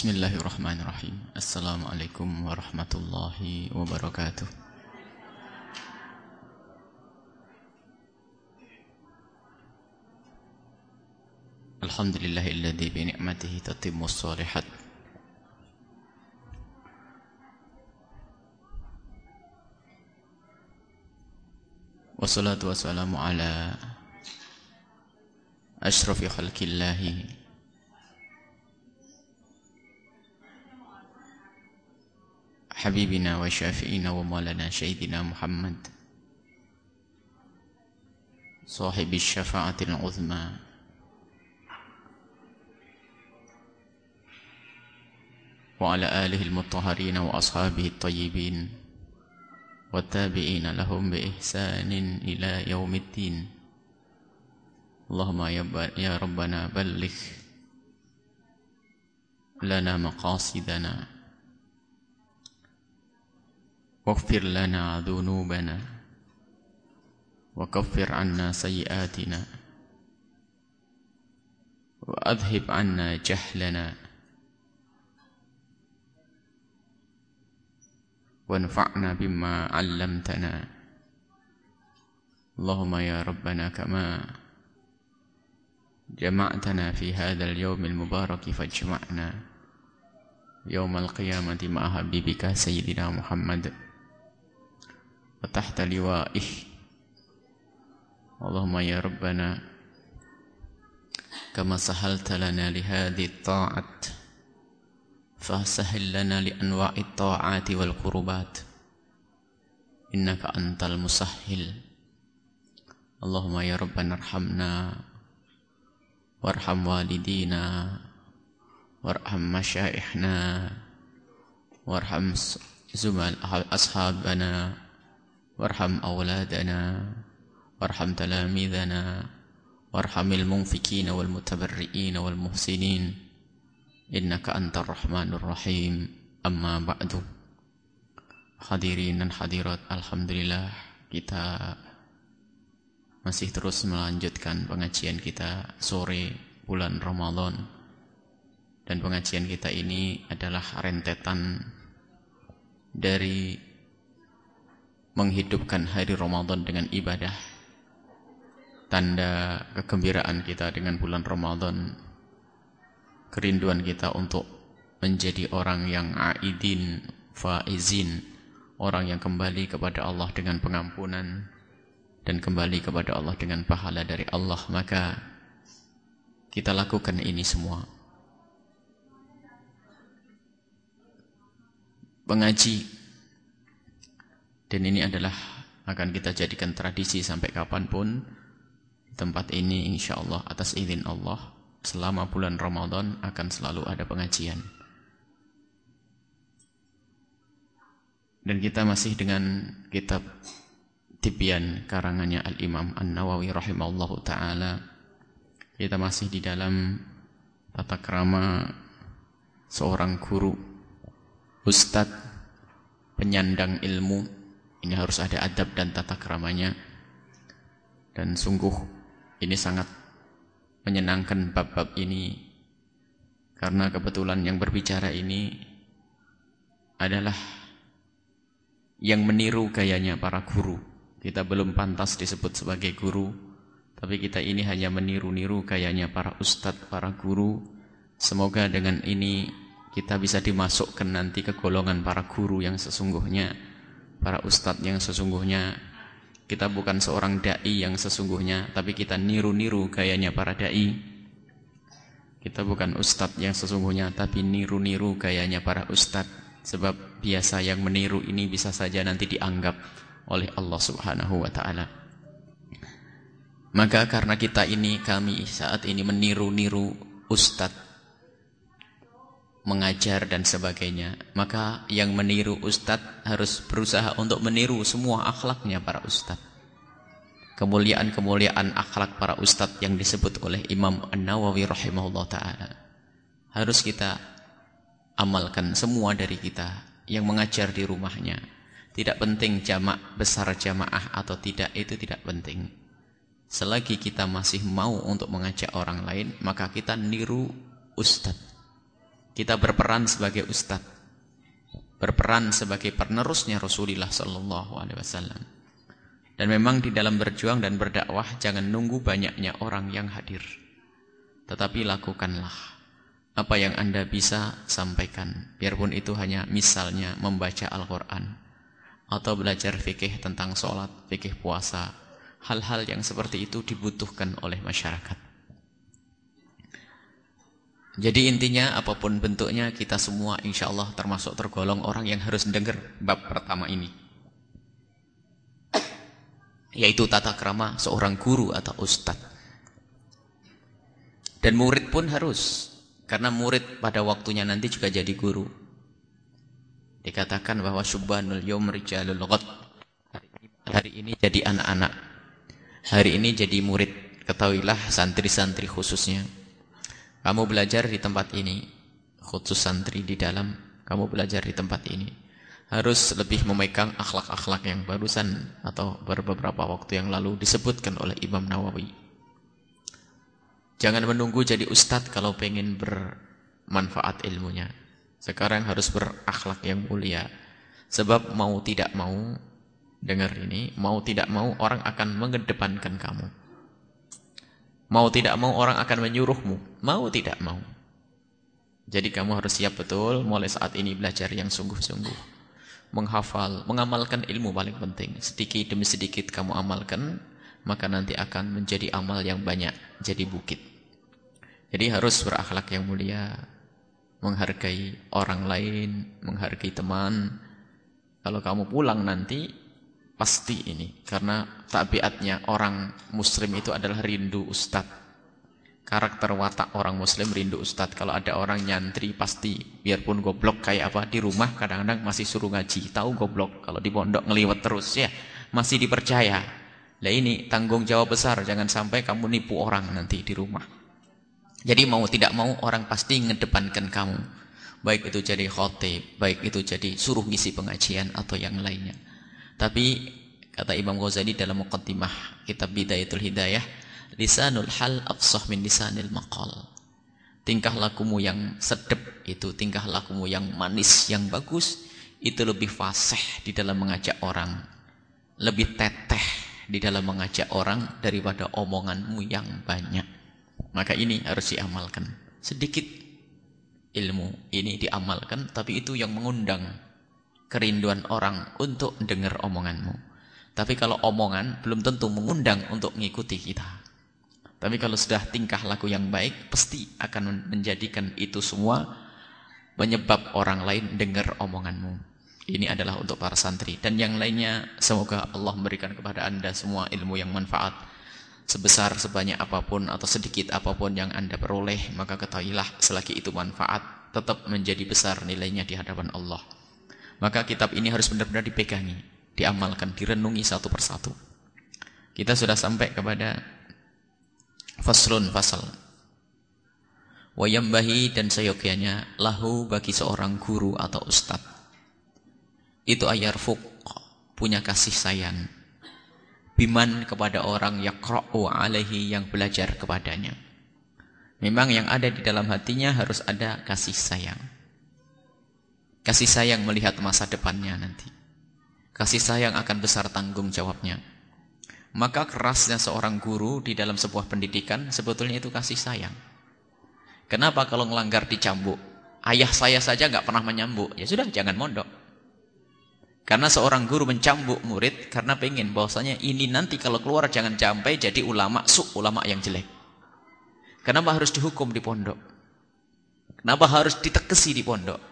Bismillahirrahmanirrahim. Assalamualaikum warahmatullahi wabarakatuh. Alhamdulillahilladzi bi ni'matihi tatimmus shalihat. Wassalatu wassalamu ala ashrafi khalqillahi حبيبنا وشافئنا ومولانا سيدنا محمد. صاحب الشفاعة العظمى. وعلى آله المطهرين وأصحابه الطيبين. والتابعين لهم بإحسان إلى يوم الدين. اللهم يا ربنا بلغ لنا مقاصدنا. واغفر لنا ذنوبنا وكفر عنا سيئاتنا وأذهب عنا جهلنا وانفعنا بما علمتنا اللهم يا ربنا كما جمعتنا في هذا اليوم المبارك فاجمعنا يوم القيامة مع حبيبك سيدنا محمد وتحت لوائه. اللهم يا ربنا كما سهلت لنا لهذه الطاعة فسهل لنا لأنواع الطاعات والقربات. إنك أنت المسهل. اللهم يا ربنا ارحمنا وارحم والدينا وارحم مشائحنا وارحم زمل أصحابنا. وارحم أولادنا وارحم تلاميذنا وارحم المنفكين والمتبرئين والمحسنين إنك أنت الرحمن الرحيم أما بعد Hadirin dan hadirat Alhamdulillah kita masih terus melanjutkan pengajian kita sore bulan Ramadan dan pengajian kita ini adalah rentetan dari menghidupkan hari Ramadan dengan ibadah. Tanda kegembiraan kita dengan bulan Ramadan. Kerinduan kita untuk menjadi orang yang aidin faizin. Orang yang kembali kepada Allah dengan pengampunan dan kembali kepada Allah dengan pahala dari Allah. Maka kita lakukan ini semua. Pengaji dan ini adalah akan kita jadikan tradisi sampai kapan pun tempat ini insya Allah atas izin Allah selama bulan Ramadan akan selalu ada pengajian. Dan kita masih dengan kitab Tibyan karangannya Al-Imam An-Nawawi rahimahullahu taala. Kita masih di dalam tata krama seorang guru, ustadz, penyandang ilmu ini harus ada adab dan tata keramanya. Dan sungguh ini sangat menyenangkan bab-bab ini. Karena kebetulan yang berbicara ini adalah yang meniru gayanya para guru. Kita belum pantas disebut sebagai guru, tapi kita ini hanya meniru-niru gayanya para ustadz, para guru. Semoga dengan ini kita bisa dimasukkan nanti ke golongan para guru yang sesungguhnya para ustadz yang sesungguhnya. Kita bukan seorang dai yang sesungguhnya tapi kita niru-niru gayanya para dai. Kita bukan ustadz yang sesungguhnya tapi niru-niru gayanya para ustadz. Sebab biasa yang meniru ini bisa saja nanti dianggap oleh Allah Subhanahu wa taala. Maka karena kita ini kami saat ini meniru-niru ustadz mengajar dan sebagainya maka yang meniru ustadz harus berusaha untuk meniru semua akhlaknya para ustadz. Kemuliaan-kemuliaan akhlak para ustadz yang disebut oleh Imam An-Nawawi rahimahullah ta'ala. Harus kita amalkan semua dari kita yang mengajar di rumahnya. Tidak penting jamak besar jamaah atau tidak itu tidak penting. Selagi kita masih mau untuk mengajak orang lain maka kita niru ustadz kita berperan sebagai ustadz, berperan sebagai penerusnya Rasulullah Sallallahu Alaihi Wasallam. Dan memang di dalam berjuang dan berdakwah jangan nunggu banyaknya orang yang hadir. Tetapi lakukanlah apa yang Anda bisa sampaikan. Biarpun itu hanya misalnya membaca Al-Quran. Atau belajar fikih tentang sholat, fikih puasa. Hal-hal yang seperti itu dibutuhkan oleh masyarakat. Jadi intinya apa pun bentuknya kita semua insya Allah termasuk tergolong orang yang harus dengar bab pertama ini yaitu tata krama seorang guru atau ustadz. Dan murid pun harus, karena murid pada waktunya nanti juga jadi guru. Dikatakan bahwa subhanul yom rijalul ghad. Hari ini jadi anak-anak. Hari ini jadi murid. Ketahuilah santri-santri khususnya. Kamu belajar di tempat ini. Khusus santri di dalam. Kamu belajar di tempat ini harus lebih memegang akhlak-akhlak yang barusan atau beberapa waktu yang lalu disebutkan oleh Imam Nawawi. Jangan menunggu jadi ustadz kalau pengen bermanfaat ilmunya. Sekarang harus berakhlak yang mulia. Sebab mau tidak mau, dengar ini, mau tidak mau orang akan mengedepankan kamu. Mau tidak mau orang akan menyuruhmu. Mau tidak mau. Jadi kamu harus siap betul mulai saat ini belajar yang sungguh-sungguh menghafal, mengamalkan ilmu paling penting. Sedikit demi sedikit kamu amalkan, maka nanti akan menjadi amal yang banyak, jadi bukit. Jadi harus berakhlak yang mulia, menghargai orang lain, menghargai teman. Kalau kamu pulang nanti, pasti ini. Karena tabiatnya orang muslim itu adalah rindu ustadz karakter watak orang muslim rindu ustadz kalau ada orang nyantri pasti biarpun goblok kayak apa di rumah kadang-kadang masih suruh ngaji. Tahu goblok kalau di pondok ngeliwat terus ya masih dipercaya. Lah ini tanggung jawab besar jangan sampai kamu nipu orang nanti di rumah. Jadi mau tidak mau orang pasti ngedepankan kamu. Baik itu jadi khotib baik itu jadi suruh ngisi pengajian atau yang lainnya tapi kata Imam Ghazali dalam muqaddimah kitab Bidayatul Hidayah lisanul hal afsah min lisanil maqal. Tingkah lakumu yang sedep itu, tingkah lakumu yang manis, yang bagus, itu lebih fasih di dalam mengajak orang. Lebih teteh di dalam mengajak orang daripada omonganmu yang banyak. Maka ini harus diamalkan. Sedikit ilmu ini diamalkan, tapi itu yang mengundang kerinduan orang untuk dengar omonganmu. Tapi kalau omongan belum tentu mengundang untuk mengikuti kita. Tapi kalau sudah tingkah laku yang baik, pasti akan menjadikan itu semua menyebab orang lain dengar omonganmu. Ini adalah untuk para santri. Dan yang lainnya, semoga Allah memberikan kepada anda semua ilmu yang manfaat. Sebesar, sebanyak apa pun, atau sedikit apa pun yang anda peroleh, maka ketahuilah selagi itu manfaat, tetap menjadi besar nilainya di hadapan Allah. Maka kitab ini harus benar-benar dipegangi, diamalkan, direnungi satu persatu. Kita sudah sampai kepada Faslun fasal. Wayambahi dan seyogianya lahu bagi seorang guru atau ustad. Itu ayar fuk punya kasih sayang. Biman kepada orang yakra'u alaihi yang belajar kepadanya. Memang yang ada di dalam hatinya harus ada kasih sayang. Kasih sayang melihat masa depannya nanti. Kasih sayang akan besar tanggung jawabnya. Maka kerasnya seorang guru di dalam sebuah pendidikan sebetulnya itu kasih sayang. Kenapa kalau ngelanggar dicambuk? Ayah saya saja nggak pernah menyambuk. Ya sudah, jangan mondok. Karena seorang guru mencambuk murid karena pengen bahwasanya ini nanti kalau keluar jangan sampai jadi ulama su ulama yang jelek. Kenapa harus dihukum di pondok? Kenapa harus ditekesi di pondok?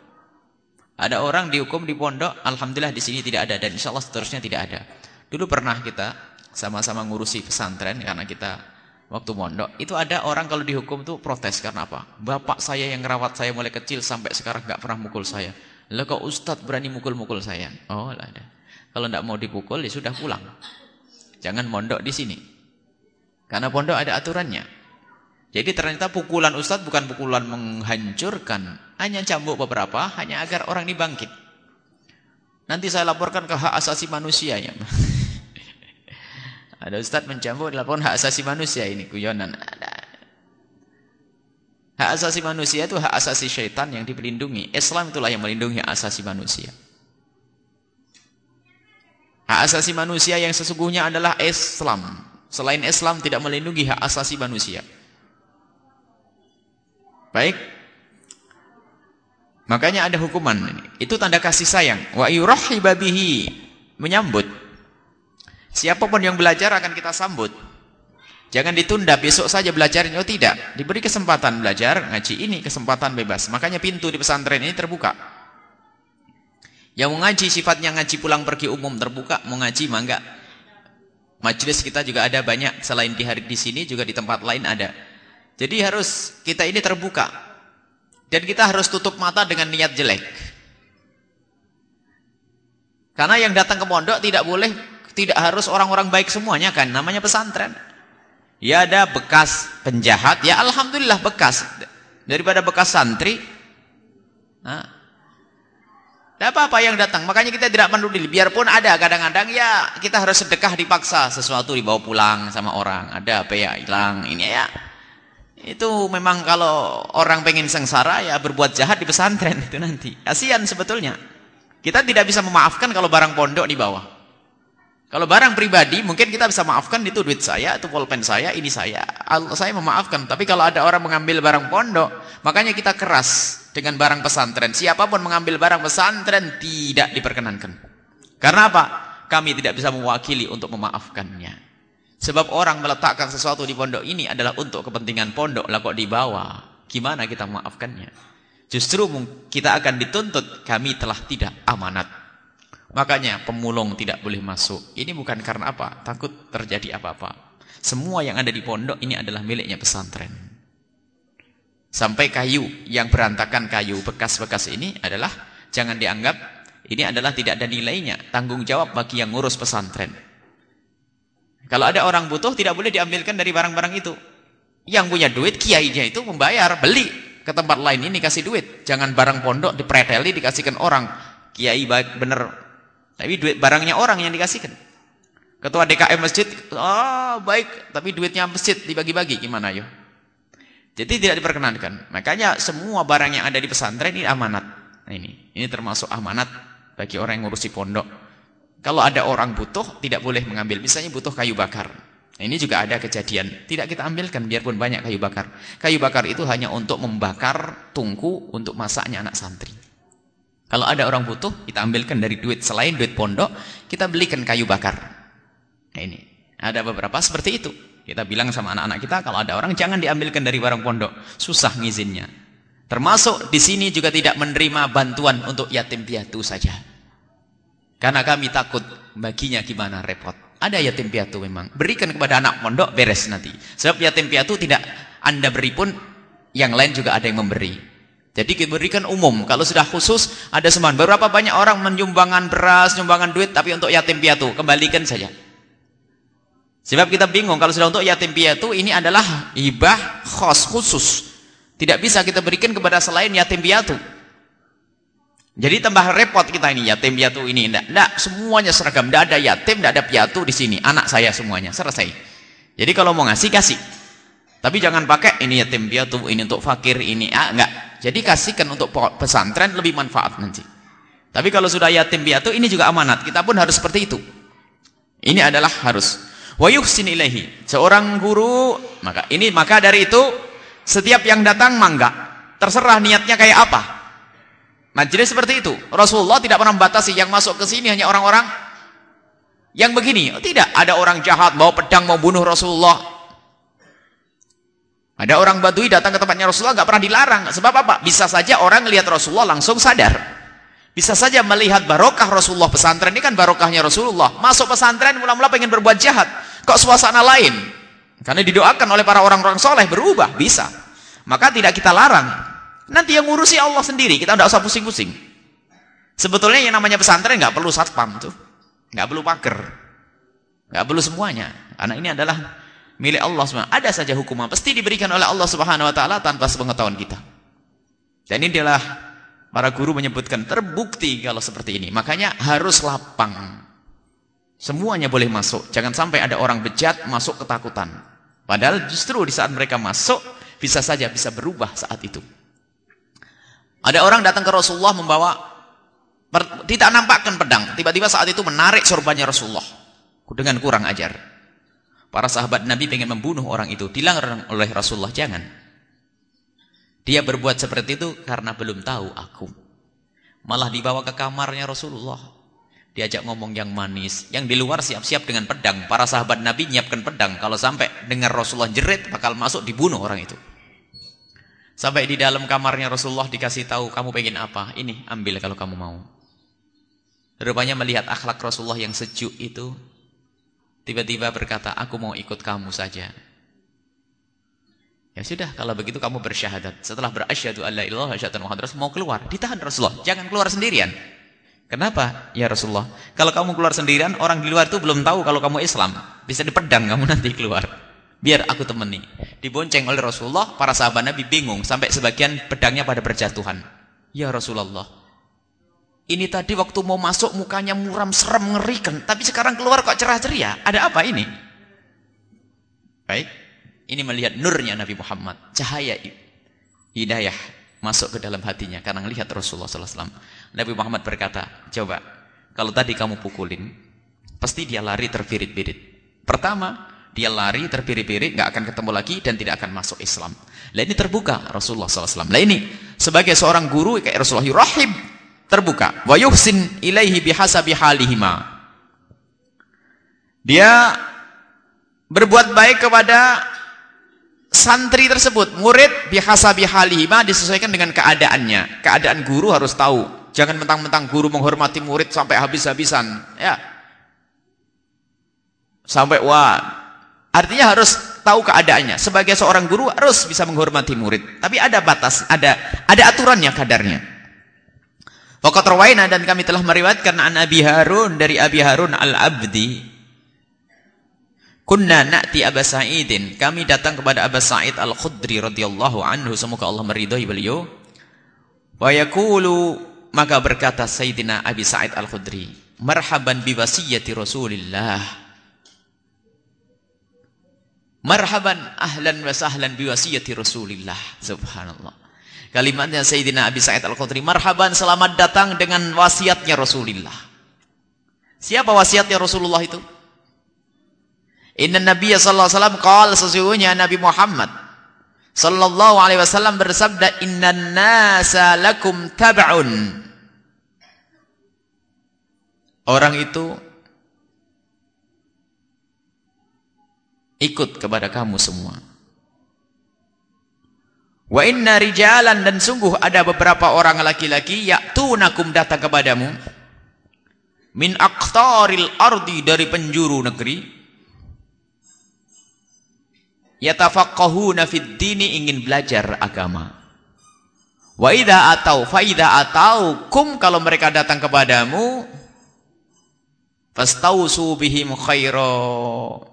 Ada orang dihukum di pondok, alhamdulillah di sini tidak ada dan insya Allah seterusnya tidak ada. Dulu pernah kita sama-sama ngurusi pesantren karena kita waktu mondok. Itu ada orang kalau dihukum tuh protes karena apa? Bapak saya yang ngerawat saya mulai kecil sampai sekarang nggak pernah mukul saya. Lah kok ustadz berani mukul-mukul saya? Oh lah ada. Kalau nggak mau dipukul ya sudah pulang. Jangan mondok di sini. Karena pondok ada aturannya jadi ternyata pukulan ustadz bukan pukulan menghancurkan hanya cambuk beberapa hanya agar orang ini bangkit nanti saya laporkan ke hak asasi manusia ya Ada ustaz mencambuk dilaporkan hak asasi manusia ini guyonan. Ada. Hak asasi manusia itu hak asasi syaitan yang dilindungi. Islam itulah yang melindungi hak asasi manusia. Hak asasi manusia yang sesungguhnya adalah Islam. Selain Islam tidak melindungi hak asasi manusia. Baik. Makanya ada hukuman ini. Itu tanda kasih sayang. Wa yurahhiba bihi. Menyambut. Siapa pun yang belajar akan kita sambut. Jangan ditunda besok saja belajarnya. Oh tidak, diberi kesempatan belajar, ngaji ini kesempatan bebas. Makanya pintu di pesantren ini terbuka. Yang mau ngaji sifatnya ngaji pulang pergi umum terbuka, mau ngaji mangga. Majelis kita juga ada banyak selain di hari di sini juga di tempat lain ada. Jadi harus kita ini terbuka. Dan kita harus tutup mata dengan niat jelek. Karena yang datang ke pondok tidak boleh tidak harus orang-orang baik semuanya kan, namanya pesantren. Ya ada bekas penjahat, ya Alhamdulillah bekas. Daripada bekas santri. Nah, tidak apa-apa yang datang. Makanya kita tidak peduli. Biarpun ada kadang-kadang ya kita harus sedekah dipaksa. Sesuatu dibawa pulang sama orang. Ada apa ya hilang. Ini ya. Itu memang kalau orang pengen sengsara ya berbuat jahat di pesantren itu nanti. Kasihan sebetulnya. Kita tidak bisa memaafkan kalau barang pondok di bawah. Kalau barang pribadi mungkin kita bisa maafkan itu duit saya, itu pulpen saya, ini saya. Saya memaafkan. Tapi kalau ada orang mengambil barang pondok, makanya kita keras dengan barang pesantren. Siapa pun mengambil barang pesantren tidak diperkenankan. Karena apa? Kami tidak bisa mewakili untuk memaafkannya. Sebab orang meletakkan sesuatu di pondok ini adalah untuk kepentingan pondok, lah kok dibawa. Gimana kita memaafkannya? Justru kita akan dituntut kami telah tidak amanat. Makanya pemulung tidak boleh masuk. Ini bukan karena apa? Takut terjadi apa-apa. Semua yang ada di pondok ini adalah miliknya pesantren. Sampai kayu yang berantakan kayu bekas-bekas ini adalah jangan dianggap ini adalah tidak ada nilainya. Tanggung jawab bagi yang ngurus pesantren. Kalau ada orang butuh tidak boleh diambilkan dari barang-barang itu. Yang punya duit kiainya itu membayar, beli ke tempat lain ini kasih duit. Jangan barang pondok dipreteli dikasihkan orang. Kiai baik bener tapi duit barangnya orang yang dikasihkan. Ketua DKM masjid, oh baik, tapi duitnya masjid dibagi-bagi gimana yo? Jadi tidak diperkenankan. Makanya semua barang yang ada di pesantren ini amanat. Nah, ini, ini termasuk amanat bagi orang yang ngurusi pondok. Kalau ada orang butuh, tidak boleh mengambil. Misalnya butuh kayu bakar. Nah, ini juga ada kejadian. Tidak kita ambilkan biarpun banyak kayu bakar. Kayu bakar itu hanya untuk membakar tungku untuk masaknya anak santri. Kalau ada orang butuh, kita ambilkan dari duit selain duit pondok, kita belikan kayu bakar. Nah, ini ada beberapa seperti itu. Kita bilang sama anak-anak kita, kalau ada orang jangan diambilkan dari barang pondok, susah ngizinnya. Termasuk di sini juga tidak menerima bantuan untuk yatim piatu saja. Karena kami takut baginya gimana repot. Ada yatim piatu memang. Berikan kepada anak pondok beres nanti. Sebab yatim piatu tidak Anda beri pun yang lain juga ada yang memberi. Jadi diberikan umum. Kalau sudah khusus ada sembahan. Berapa banyak orang menyumbangkan beras, menyumbangkan duit tapi untuk yatim piatu, kembalikan saja. Sebab kita bingung kalau sudah untuk yatim piatu ini adalah hibah khos khusus. Tidak bisa kita berikan kepada selain yatim piatu. Jadi tambah repot kita ini yatim piatu ini enggak. Enggak, semuanya seragam. Enggak ada yatim, enggak ada piatu di sini. Anak saya semuanya, selesai. Jadi kalau mau ngasih kasih. Tapi jangan pakai ini yatim piatu, ini untuk fakir, ini ah enggak. Jadi kasihkan untuk pesantren lebih manfaat nanti. Tapi kalau sudah yatim piatu ini juga amanat. Kita pun harus seperti itu. Ini adalah harus. Wa yuhsin ilaihi. Seorang guru, maka ini maka dari itu setiap yang datang mangga. Terserah niatnya kayak apa. Majelis seperti itu. Rasulullah tidak pernah membatasi yang masuk ke sini hanya orang-orang yang begini. Oh, tidak, ada orang jahat bawa pedang mau bunuh Rasulullah. Ada orang Badui datang ke tempatnya Rasulullah nggak pernah dilarang. Sebab apa? Bisa saja orang melihat Rasulullah langsung sadar. Bisa saja melihat barokah Rasulullah pesantren ini kan barokahnya Rasulullah. Masuk pesantren mula-mula pengen berbuat jahat. Kok suasana lain? Karena didoakan oleh para orang-orang soleh berubah. Bisa. Maka tidak kita larang. Nanti yang ngurusi Allah sendiri. Kita tidak usah pusing-pusing. Sebetulnya yang namanya pesantren nggak perlu satpam tuh. nggak perlu pagar. nggak perlu semuanya. Karena ini adalah milik Allah SWT. Ada saja hukuman pasti diberikan oleh Allah Subhanahu wa taala tanpa sepengetahuan kita. Dan ini adalah para guru menyebutkan terbukti kalau seperti ini. Makanya harus lapang. Semuanya boleh masuk. Jangan sampai ada orang bejat masuk ketakutan. Padahal justru di saat mereka masuk, bisa saja bisa berubah saat itu. Ada orang datang ke Rasulullah membawa tidak nampakkan pedang. Tiba-tiba saat itu menarik sorbannya Rasulullah dengan kurang ajar. Para sahabat Nabi ingin membunuh orang itu. Dilarang oleh Rasulullah, jangan. Dia berbuat seperti itu karena belum tahu aku. Malah dibawa ke kamarnya Rasulullah diajak ngomong yang manis. Yang di luar siap-siap dengan pedang. Para sahabat Nabi nyiapkan pedang. Kalau sampai dengar Rasulullah jerit, bakal masuk dibunuh orang itu. Sampai di dalam kamarnya Rasulullah dikasih tahu, kamu pengen apa? Ini, ambil kalau kamu mau. Rupanya melihat akhlak Rasulullah yang sejuk itu, tiba-tiba berkata, aku mau ikut kamu saja. Ya sudah, kalau begitu kamu bersyahadat. Setelah berasyhadu alla ilaha illallah mau keluar, ditahan Rasulullah. Jangan keluar sendirian. Kenapa? Ya Rasulullah. Kalau kamu keluar sendirian, orang di luar itu belum tahu kalau kamu Islam. Bisa dipedang kamu nanti keluar. Biar aku temani. Dibonceng oleh Rasulullah, para sahabat Nabi bingung. Sampai sebagian pedangnya pada berjatuhan. Ya Rasulullah. Ini tadi waktu mau masuk mukanya muram, serem, ngerikan. Tapi sekarang keluar kok cerah ceria. Ada apa ini? Baik. Ini melihat nurnya Nabi Muhammad. Cahaya hidayah masuk ke dalam hatinya. Karena melihat Rasulullah SAW. Nabi Muhammad berkata, coba, kalau tadi kamu pukulin, pasti dia lari terbirit-birit. Pertama, dia lari terbirit-birit, nggak akan ketemu lagi dan tidak akan masuk Islam. Lah ini terbuka Rasulullah SAW. Lah ini sebagai seorang guru kayak Rasulullah rahib terbuka. Wa yuhsin ilaihi bihasabi halihima. Dia berbuat baik kepada santri tersebut, murid bihasabi halihima disesuaikan dengan keadaannya. Keadaan guru harus tahu Jangan mentang-mentang guru menghormati murid sampai habis-habisan. Ya. Sampai wah. Artinya harus tahu keadaannya. Sebagai seorang guru harus bisa menghormati murid. Tapi ada batas, ada ada aturannya kadarnya. Waqat rawaina dan kami telah meriwayatkan an Abi Harun dari Abi Harun Al-Abdi. Kunna na'ti Aba Sa'idin. Kami datang kepada Aba Sa'id Al-Khudri radhiyallahu anhu. Semoga Allah meridhai beliau. Wa yaqulu maka berkata Sayyidina Abi Sa'id Al-Khudri, "Marhaban bi wasiyati Rasulillah." Marhaban ahlan wa sahlan bi wasiyati Rasulillah. Subhanallah. Kalimatnya Sayyidina Abi Sa'id Al-Khudri, "Marhaban selamat datang dengan wasiatnya Rasulullah." Siapa wasiatnya Rasulullah itu? Inna Nabiya sallallahu alaihi wasallam qala sesungguhnya Nabi Muhammad sallallahu alaihi wasallam bersabda innan nasa lakum tab'un orang itu ikut kepada kamu semua wa inna rijalan dan sungguh ada beberapa orang laki-laki yaktunakum datang kepadamu min aqtaril ardi dari penjuru negeri yatafaqqahuna fid dini ingin belajar agama. Wa idza atau fa idza atau kum kalau mereka datang kepadamu fastausu bihim khaira.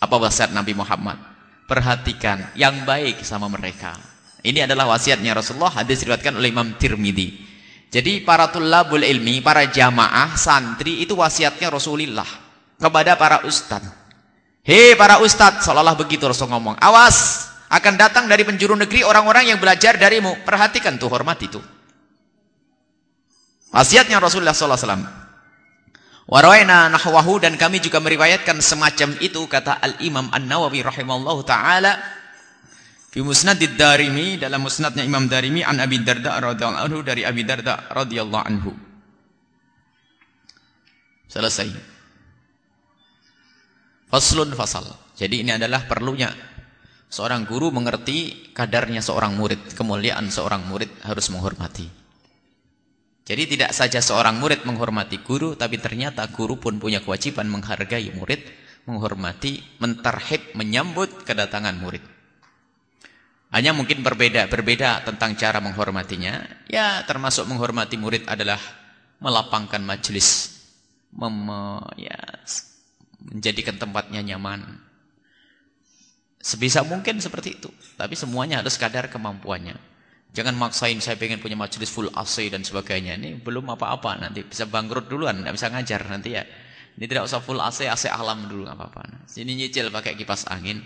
Apa wasiat Nabi Muhammad? Perhatikan yang baik sama mereka. Ini adalah wasiatnya Rasulullah hadis diriwayatkan oleh Imam Tirmidzi. Jadi para tulabul ilmi, para jamaah, santri itu wasiatnya Rasulullah kepada para ustadz. Hei para ustadz, seolah-olah begitu Rasul ngomong. Awas, akan datang dari penjuru negeri orang-orang yang belajar darimu. Perhatikan tuh, hormat itu. Wasiatnya Rasulullah SAW. Warawayna nahwahu dan kami juga meriwayatkan semacam itu kata Al-Imam An-Nawawi rahimallahu taala fi musnadid Darimi dalam musnadnya Imam Darimi an Abi Darda radhiyallahu anhu dari Abi Darda radhiyallahu anhu. Selesai. Faslun fasal. Jadi ini adalah perlunya seorang guru mengerti kadarnya seorang murid, kemuliaan seorang murid harus menghormati. Jadi tidak saja seorang murid menghormati guru, tapi ternyata guru pun punya kewajiban menghargai murid, menghormati, mentarhib, menyambut kedatangan murid. Hanya mungkin berbeda, berbeda tentang cara menghormatinya. Ya, termasuk menghormati murid adalah melapangkan majelis, mem, ya, menjadikan tempatnya nyaman. Sebisa mungkin seperti itu. Tapi semuanya harus kadar kemampuannya. Jangan maksain saya pengen punya majelis full AC dan sebagainya. Ini belum apa-apa nanti. Bisa bangkrut duluan. Tidak bisa ngajar nanti ya. Ini tidak usah full AC, AC alam dulu. apa-apa. Sini nyicil pakai kipas angin.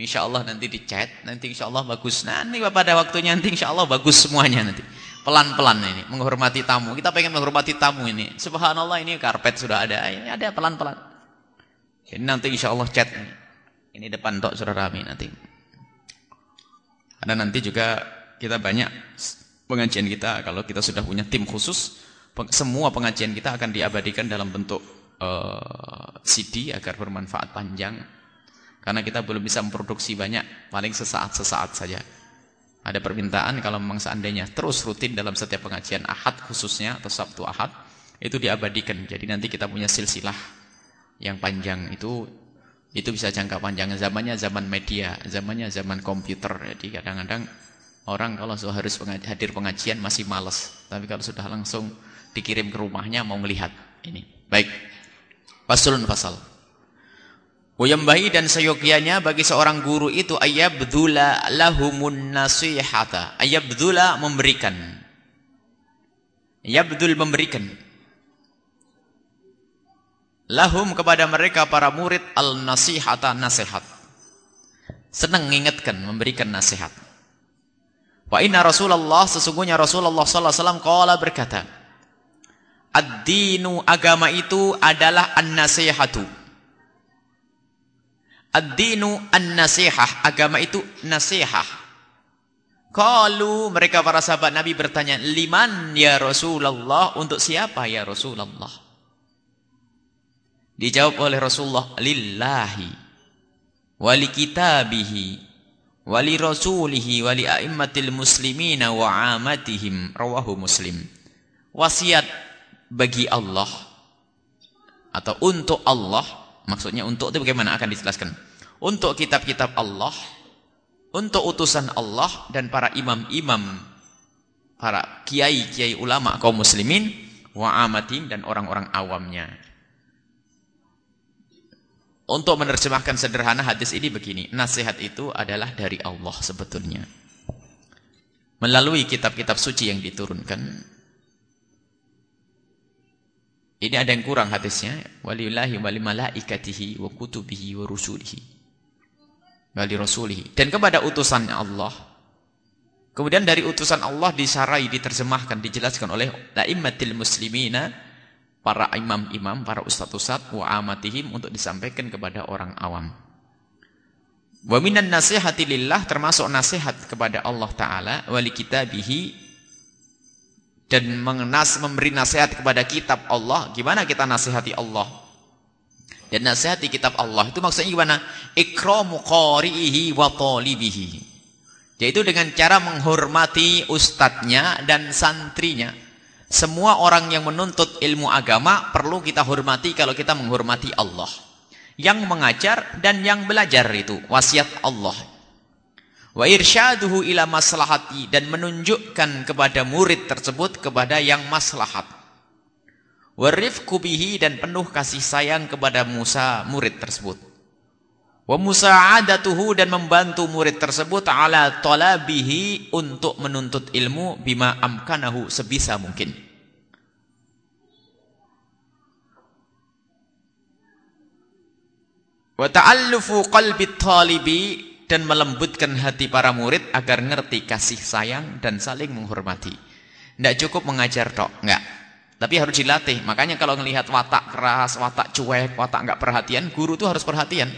Insya Allah nanti dicat, nanti insya Allah bagus. Nanti pada waktunya nanti insya Allah bagus semuanya nanti. Pelan-pelan ini, menghormati tamu. Kita pengen menghormati tamu ini. Subhanallah ini karpet sudah ada, ini ada pelan-pelan. Ini nanti insya Allah cat ini. Ini depan tok sudah rame nanti. Ada nanti juga kita banyak pengajian kita kalau kita sudah punya tim khusus, semua pengajian kita akan diabadikan dalam bentuk uh, eh, CD agar bermanfaat panjang. Karena kita belum bisa memproduksi banyak, paling sesaat-sesaat saja. Ada permintaan kalau memang seandainya terus rutin dalam setiap pengajian Ahad khususnya atau Sabtu Ahad itu diabadikan. Jadi nanti kita punya silsilah yang panjang itu itu bisa jangka panjang zamannya zaman media zamannya zaman komputer jadi kadang-kadang orang kalau harus hadir pengajian masih males tapi kalau sudah langsung dikirim ke rumahnya mau melihat ini baik pasulun pasal Wayambahi dan seyogianya bagi seorang guru itu ayyabdula lahumun nasihata. Ayyabdula memberikan. Yabdul memberikan lahum kepada mereka para murid al-nasihata nasihat. Senang mengingatkan, memberikan nasihat. Wa inna Rasulullah sesungguhnya Rasulullah sallallahu alaihi wasallam qala berkata, Ad-dinu agama itu adalah an-nasihatu. Ad-dinu an-nasihah, agama itu nasihah. Kalau mereka para sahabat Nabi bertanya, "Liman ya Rasulullah? Untuk siapa ya Rasulullah?" Dijawab oleh Rasulullah, lillahi wali kitabihi wali rasulihi wali a'immatil muslimina wa amatihim rawahu muslim. Wasiat bagi Allah atau untuk Allah, maksudnya untuk itu bagaimana akan dijelaskan? Untuk kitab-kitab Allah, untuk utusan Allah dan para imam-imam, para kiai-kiai ulama kaum muslimin wa amatihim dan orang-orang awamnya. Untuk menerjemahkan sederhana hadis ini begini, nasihat itu adalah dari Allah sebetulnya. Melalui kitab-kitab suci yang diturunkan. Ini ada yang kurang hadisnya. Walillahi wali malaikatihi wa kutubihi wa rusulihi. Wali rasulihi. Dan kepada utusan Allah. Kemudian dari utusan Allah disarai, diterjemahkan, dijelaskan oleh la'immatil muslimina para imam-imam, para ustadz-ustadz wa amatihim untuk disampaikan kepada orang awam. Wa minan nasihati lillah termasuk nasihat kepada Allah taala wali kitabihi dan mengenas memberi nasihat kepada kitab Allah. Gimana kita nasihati Allah? Dan nasihati kitab Allah itu maksudnya gimana? Ikramu qari'ihi wa talibihi. Yaitu dengan cara menghormati ustadznya dan santrinya. Semua orang yang menuntut ilmu agama perlu kita hormati kalau kita menghormati Allah. Yang mengajar dan yang belajar itu wasiat Allah. Wa irsyaduhu ila maslahati dan menunjukkan kepada murid tersebut kepada yang maslahat. Warifku bihi dan penuh kasih sayang kepada Musa murid tersebut. Wa musa'adatuhu dan membantu murid tersebut ala talabihi untuk menuntut ilmu bima amkanahu sebisa mungkin. Wa ta'allufu qalbi talibi dan melembutkan hati para murid agar ngerti kasih sayang dan saling menghormati. Tidak cukup mengajar tok, enggak. Tapi harus dilatih. Makanya kalau melihat watak keras, watak cuek, watak enggak perhatian, guru itu harus perhatian.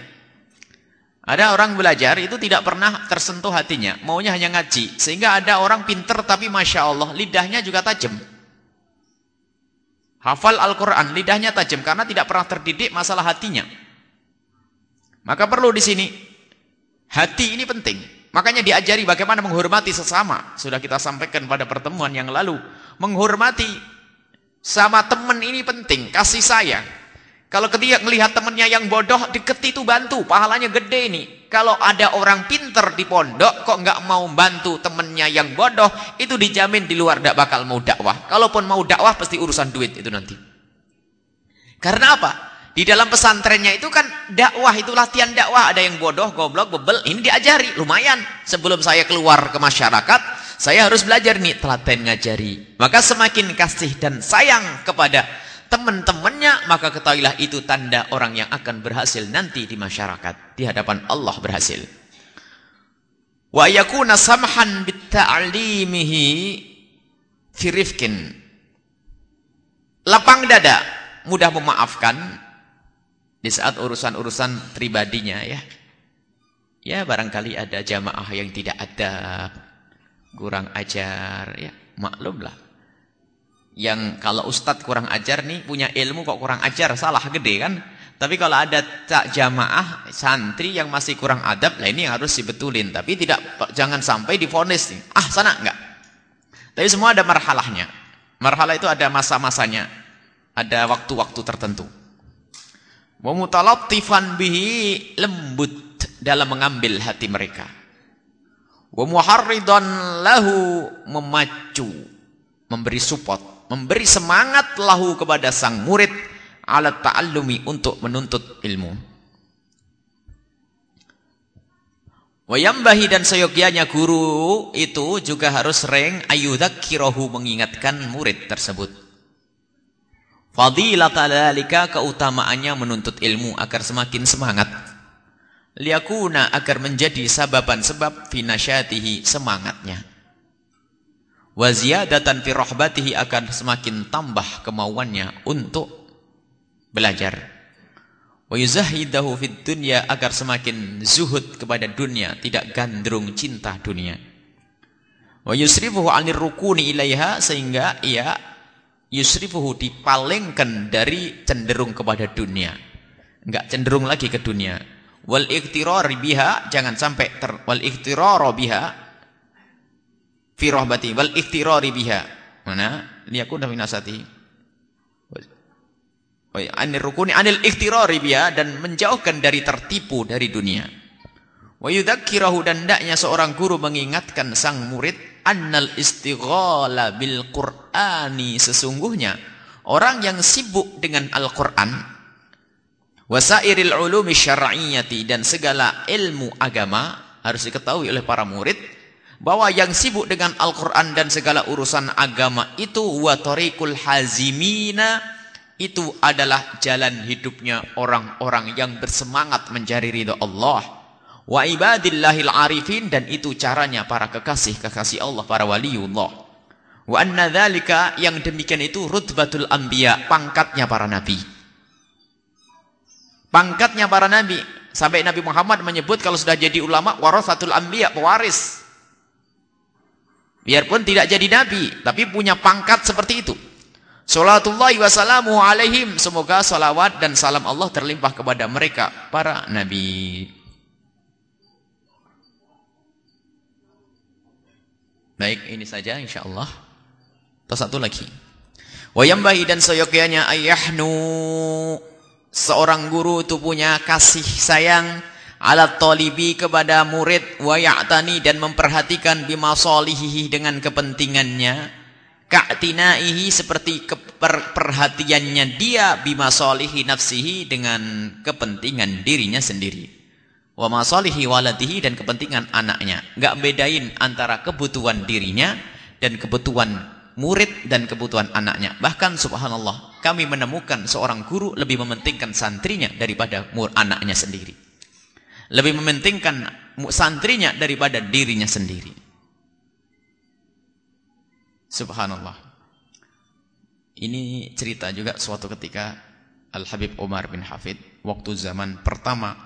Ada orang belajar itu tidak pernah tersentuh hatinya, maunya hanya ngaji. Sehingga ada orang pinter tapi Masya Allah lidahnya juga tajam. Hafal Al-Quran, lidahnya tajam karena tidak pernah terdidik masalah hatinya. Maka perlu di sini, hati ini penting. Makanya diajari bagaimana menghormati sesama. Sudah kita sampaikan pada pertemuan yang lalu. Menghormati sama teman ini penting, kasih sayang. Kalau ketika melihat temannya yang bodoh, deket itu bantu, pahalanya gede nih. Kalau ada orang pinter di pondok, kok nggak mau bantu temannya yang bodoh, itu dijamin di luar tidak bakal mau dakwah. Kalaupun mau dakwah, pasti urusan duit itu nanti. Karena apa? Di dalam pesantrennya itu kan dakwah, itu latihan dakwah. Ada yang bodoh, goblok, bebel, ini diajari, lumayan. Sebelum saya keluar ke masyarakat, saya harus belajar nih, telaten ngajari. Maka semakin kasih dan sayang kepada teman-temannya, maka ketahuilah itu tanda orang yang akan berhasil nanti di masyarakat. Di hadapan Allah berhasil. Wa yakuna samhan bitta'limihi fi rifkin. Lapang dada, mudah memaafkan di saat urusan-urusan pribadinya ya. Ya barangkali ada jamaah yang tidak ada kurang ajar ya, maklumlah. Yang kalau ustadz kurang ajar nih punya ilmu kok kurang ajar, salah gede kan? Tapi kalau ada tak jamaah santri yang masih kurang adab, lah ini harus dibetulin. Tapi tidak jangan sampai difonis nih. Ah sana enggak. Tapi semua ada marhalahnya. Marhalah itu ada masa-masanya. Ada waktu-waktu tertentu. Wa bihi lembut dalam mengambil hati mereka. Wa lahu memacu, memberi support, memberi semangat lahu kepada sang murid ala ta'allumi untuk menuntut ilmu. Wayambahi dan seyogianya guru itu juga harus sering ayudzakkirahu mengingatkan murid tersebut. Fadilatalika keutamaannya menuntut ilmu agar semakin semangat liakuna agar menjadi sababan sebab finasyatihi semangatnya wa ziyadatan fi rahbatihi akan semakin tambah kemauannya untuk belajar. Wa yuzahidahu fid dunya agar semakin zuhud kepada dunia tidak gandrung cinta dunia. Wa yusrifuhu anir rukuni ilaiha sehingga ia yusrifuhu dipalingkan dari cenderung kepada dunia. Enggak cenderung lagi ke dunia. Wal iktirar biha jangan sampai ter, wal iktirar biha fi rahbati wal iktirar biha. Mana? Liyakuna fi nasati anil rukuni anil iktirar biha dan menjauhkan dari tertipu dari dunia. Wa yudzakirahu dan hendaknya seorang guru mengingatkan sang murid annal istighala bil qur'ani. Sesungguhnya orang yang sibuk dengan Al-Qur'an wasairil ulumi syar'iyyati dan segala ilmu agama harus diketahui oleh para murid bahwa yang sibuk dengan Al-Qur'an dan segala urusan agama itu wa tariqul hazimina itu adalah jalan hidupnya orang-orang yang bersemangat mencari ridha Allah wa ibadillahil arifin dan itu caranya para kekasih-kekasih Allah para waliullah wa anna yang demikian itu rutbatul anbiya pangkatnya para nabi Pangkatnya para nabi. Sampai Nabi Muhammad menyebut kalau sudah jadi ulama, warasatul anbiya, pewaris. Biarpun tidak jadi nabi, tapi punya pangkat seperti itu. Salatullahi wassalamu alaihim. Semoga salawat dan salam Allah terlimpah kepada mereka, para nabi. Baik, ini saja insyaAllah. Atau satu lagi. Wayambahi dan soyokianya ayahnu seorang guru itu punya kasih sayang ala talibi kepada murid wa ya'tani dan memperhatikan bima solihihi dengan kepentingannya ka'tinaihi seperti perhatiannya dia bima solihi nafsihi dengan kepentingan dirinya sendiri wa masalihi waladihi dan kepentingan anaknya enggak bedain antara kebutuhan dirinya dan kebutuhan murid dan kebutuhan anaknya. Bahkan subhanallah, kami menemukan seorang guru lebih mementingkan santrinya daripada anaknya sendiri. Lebih mementingkan santrinya daripada dirinya sendiri. Subhanallah. Ini cerita juga suatu ketika Al-Habib Umar bin Hafid waktu zaman pertama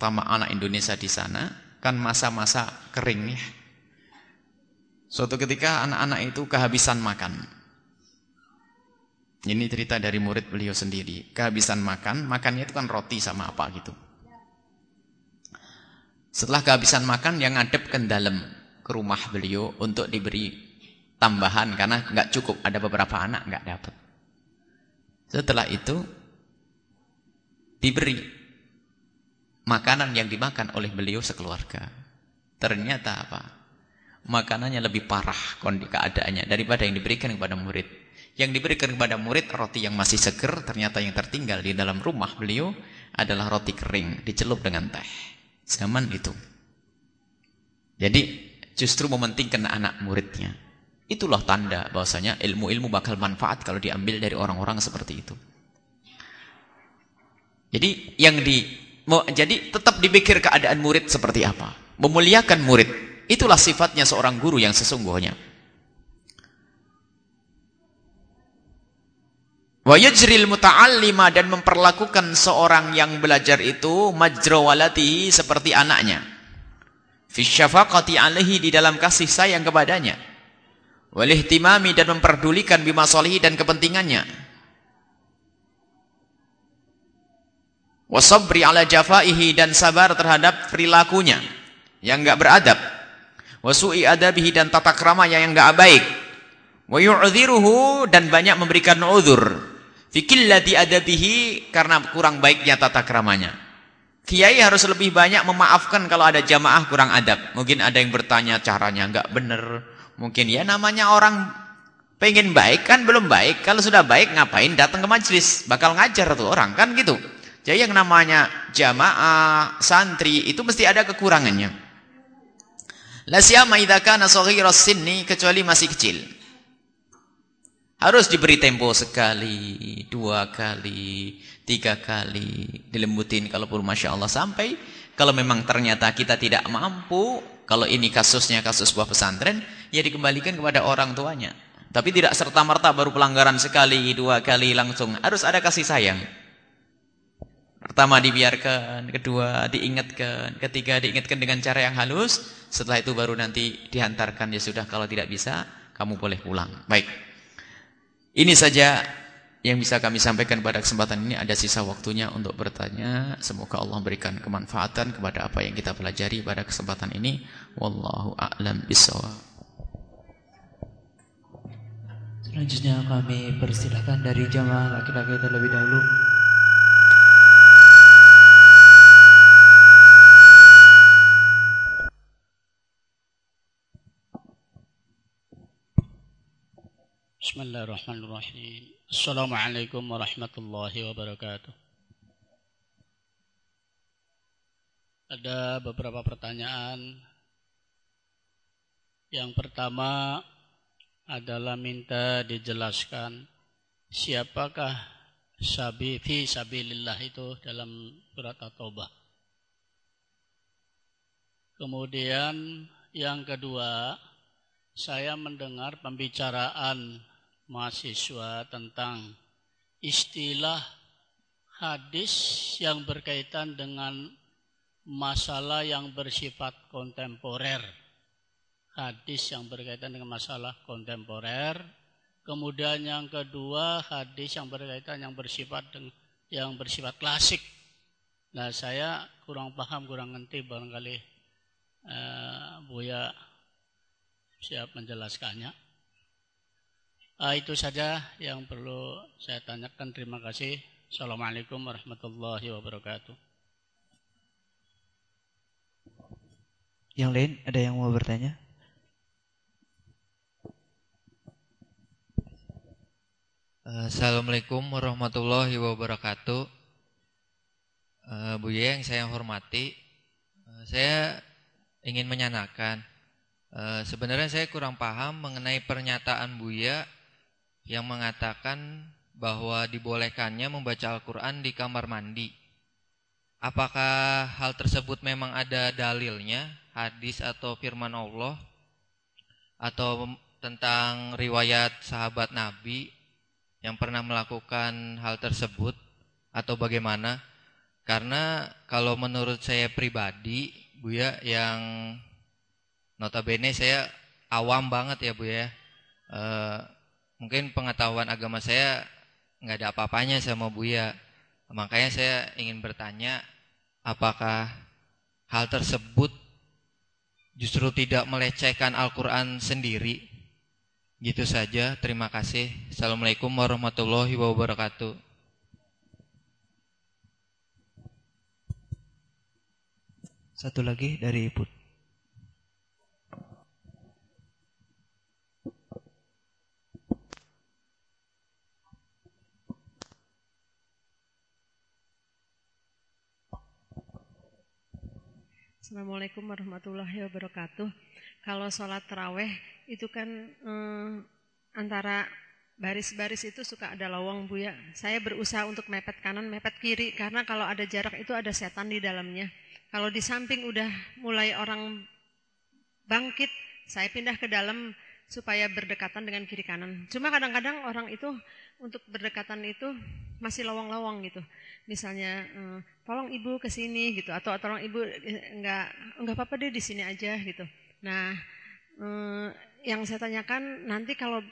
tama anak Indonesia di sana kan masa-masa kering nih Suatu ketika anak-anak itu kehabisan makan. Ini cerita dari murid beliau sendiri. Kehabisan makan, makannya itu kan roti sama apa gitu. Setelah kehabisan makan, yang ngadep ke dalam ke rumah beliau untuk diberi tambahan karena nggak cukup. Ada beberapa anak nggak dapat. Setelah itu diberi makanan yang dimakan oleh beliau sekeluarga. Ternyata apa? makanannya lebih parah keadaannya daripada yang diberikan kepada murid. Yang diberikan kepada murid roti yang masih seger, ternyata yang tertinggal di dalam rumah beliau adalah roti kering dicelup dengan teh. Zaman itu. Jadi justru mementingkan anak muridnya. Itulah tanda bahwasanya ilmu-ilmu bakal manfaat kalau diambil dari orang-orang seperti itu. Jadi yang di jadi tetap dipikir keadaan murid seperti apa. Memuliakan murid Itulah sifatnya seorang guru yang sesungguhnya. Wa yajril muta'allima dan memperlakukan seorang yang belajar itu majrawalati seperti anaknya. Fi syafaqati alaihi di dalam kasih sayang kepadanya. Wal ihtimami dan memperdulikan bima dan kepentingannya. Wasabri ala jafaihi dan sabar terhadap perilakunya yang enggak beradab. Wasu'i adabihi dan tata keramanya yang enggak baik. Wa dan banyak memberikan uzur Fikillati adabihi karena kurang baiknya tata keramanya. Kiai harus lebih banyak memaafkan kalau ada jamaah kurang adab. Mungkin ada yang bertanya caranya enggak benar. Mungkin ya namanya orang pengen baik kan belum baik. Kalau sudah baik ngapain datang ke majlis? Bakal ngajar tuh orang kan gitu. Jadi yang namanya jamaah, santri itu mesti ada kekurangannya. La siyama idza kana sinni kecuali masih kecil. Harus diberi tempo sekali, dua kali, tiga kali. Dilembutin kalaupun Masya Allah sampai. Kalau memang ternyata kita tidak mampu. Kalau ini kasusnya kasus sebuah pesantren. Ya dikembalikan kepada orang tuanya. Tapi tidak serta-merta baru pelanggaran sekali, dua kali langsung. Harus ada kasih sayang. Pertama dibiarkan, kedua diingatkan, ketiga diingatkan dengan cara yang halus. Setelah itu baru nanti dihantarkan. Ya sudah kalau tidak bisa, kamu boleh pulang. Baik. Ini saja yang bisa kami sampaikan pada kesempatan ini ada sisa waktunya untuk bertanya. Semoga Allah berikan kemanfaatan kepada apa yang kita pelajari pada kesempatan ini. Wallahu a'lam bishawab. Selanjutnya kami persilahkan dari jamaah laki-laki terlebih dahulu. Bismillahirrahmanirrahim. Assalamualaikum warahmatullahi wabarakatuh. Ada beberapa pertanyaan. Yang pertama adalah minta dijelaskan siapakah sabi fi sabilillah itu dalam surat At-Taubah. Kemudian yang kedua, saya mendengar pembicaraan mahasiswa tentang istilah hadis yang berkaitan dengan masalah yang bersifat kontemporer. Hadis yang berkaitan dengan masalah kontemporer. Kemudian yang kedua hadis yang berkaitan yang bersifat dengan, yang bersifat klasik. Nah saya kurang paham, kurang ngerti barangkali uh, Buya siap menjelaskannya. Uh, itu saja yang perlu saya tanyakan. Terima kasih. Assalamualaikum warahmatullahi wabarakatuh. Yang lain ada yang mau bertanya? Assalamualaikum warahmatullahi wabarakatuh. Uh, Bu Ye yang saya hormati, uh, saya ingin menyanakan. Uh, sebenarnya saya kurang paham mengenai pernyataan Buya yang mengatakan bahwa dibolehkannya membaca Al-Quran di kamar mandi. Apakah hal tersebut memang ada dalilnya, hadis atau firman Allah, atau tentang riwayat sahabat Nabi yang pernah melakukan hal tersebut, atau bagaimana? Karena kalau menurut saya pribadi, Bu ya, yang notabene saya awam banget ya Bu ya, eh, mungkin pengetahuan agama saya nggak ada apa-apanya sama Buya. Makanya saya ingin bertanya, apakah hal tersebut justru tidak melecehkan Al-Quran sendiri? Gitu saja, terima kasih. Assalamualaikum warahmatullahi wabarakatuh. Satu lagi dari Ibu. Assalamualaikum warahmatullahi wabarakatuh. Kalau sholat terawih itu kan eh, antara baris-baris itu suka ada lowong bu ya. Saya berusaha untuk mepet kanan, mepet kiri karena kalau ada jarak itu ada setan di dalamnya. Kalau di samping udah mulai orang bangkit, saya pindah ke dalam supaya berdekatan dengan kiri kanan. Cuma kadang-kadang orang itu untuk berdekatan itu masih lowong-lowong gitu. Misalnya, eh, tolong ibu ke sini gitu, atau tolong ibu eh, enggak enggak apa-apa deh di sini aja gitu. Nah, eh, yang saya tanyakan nanti kalau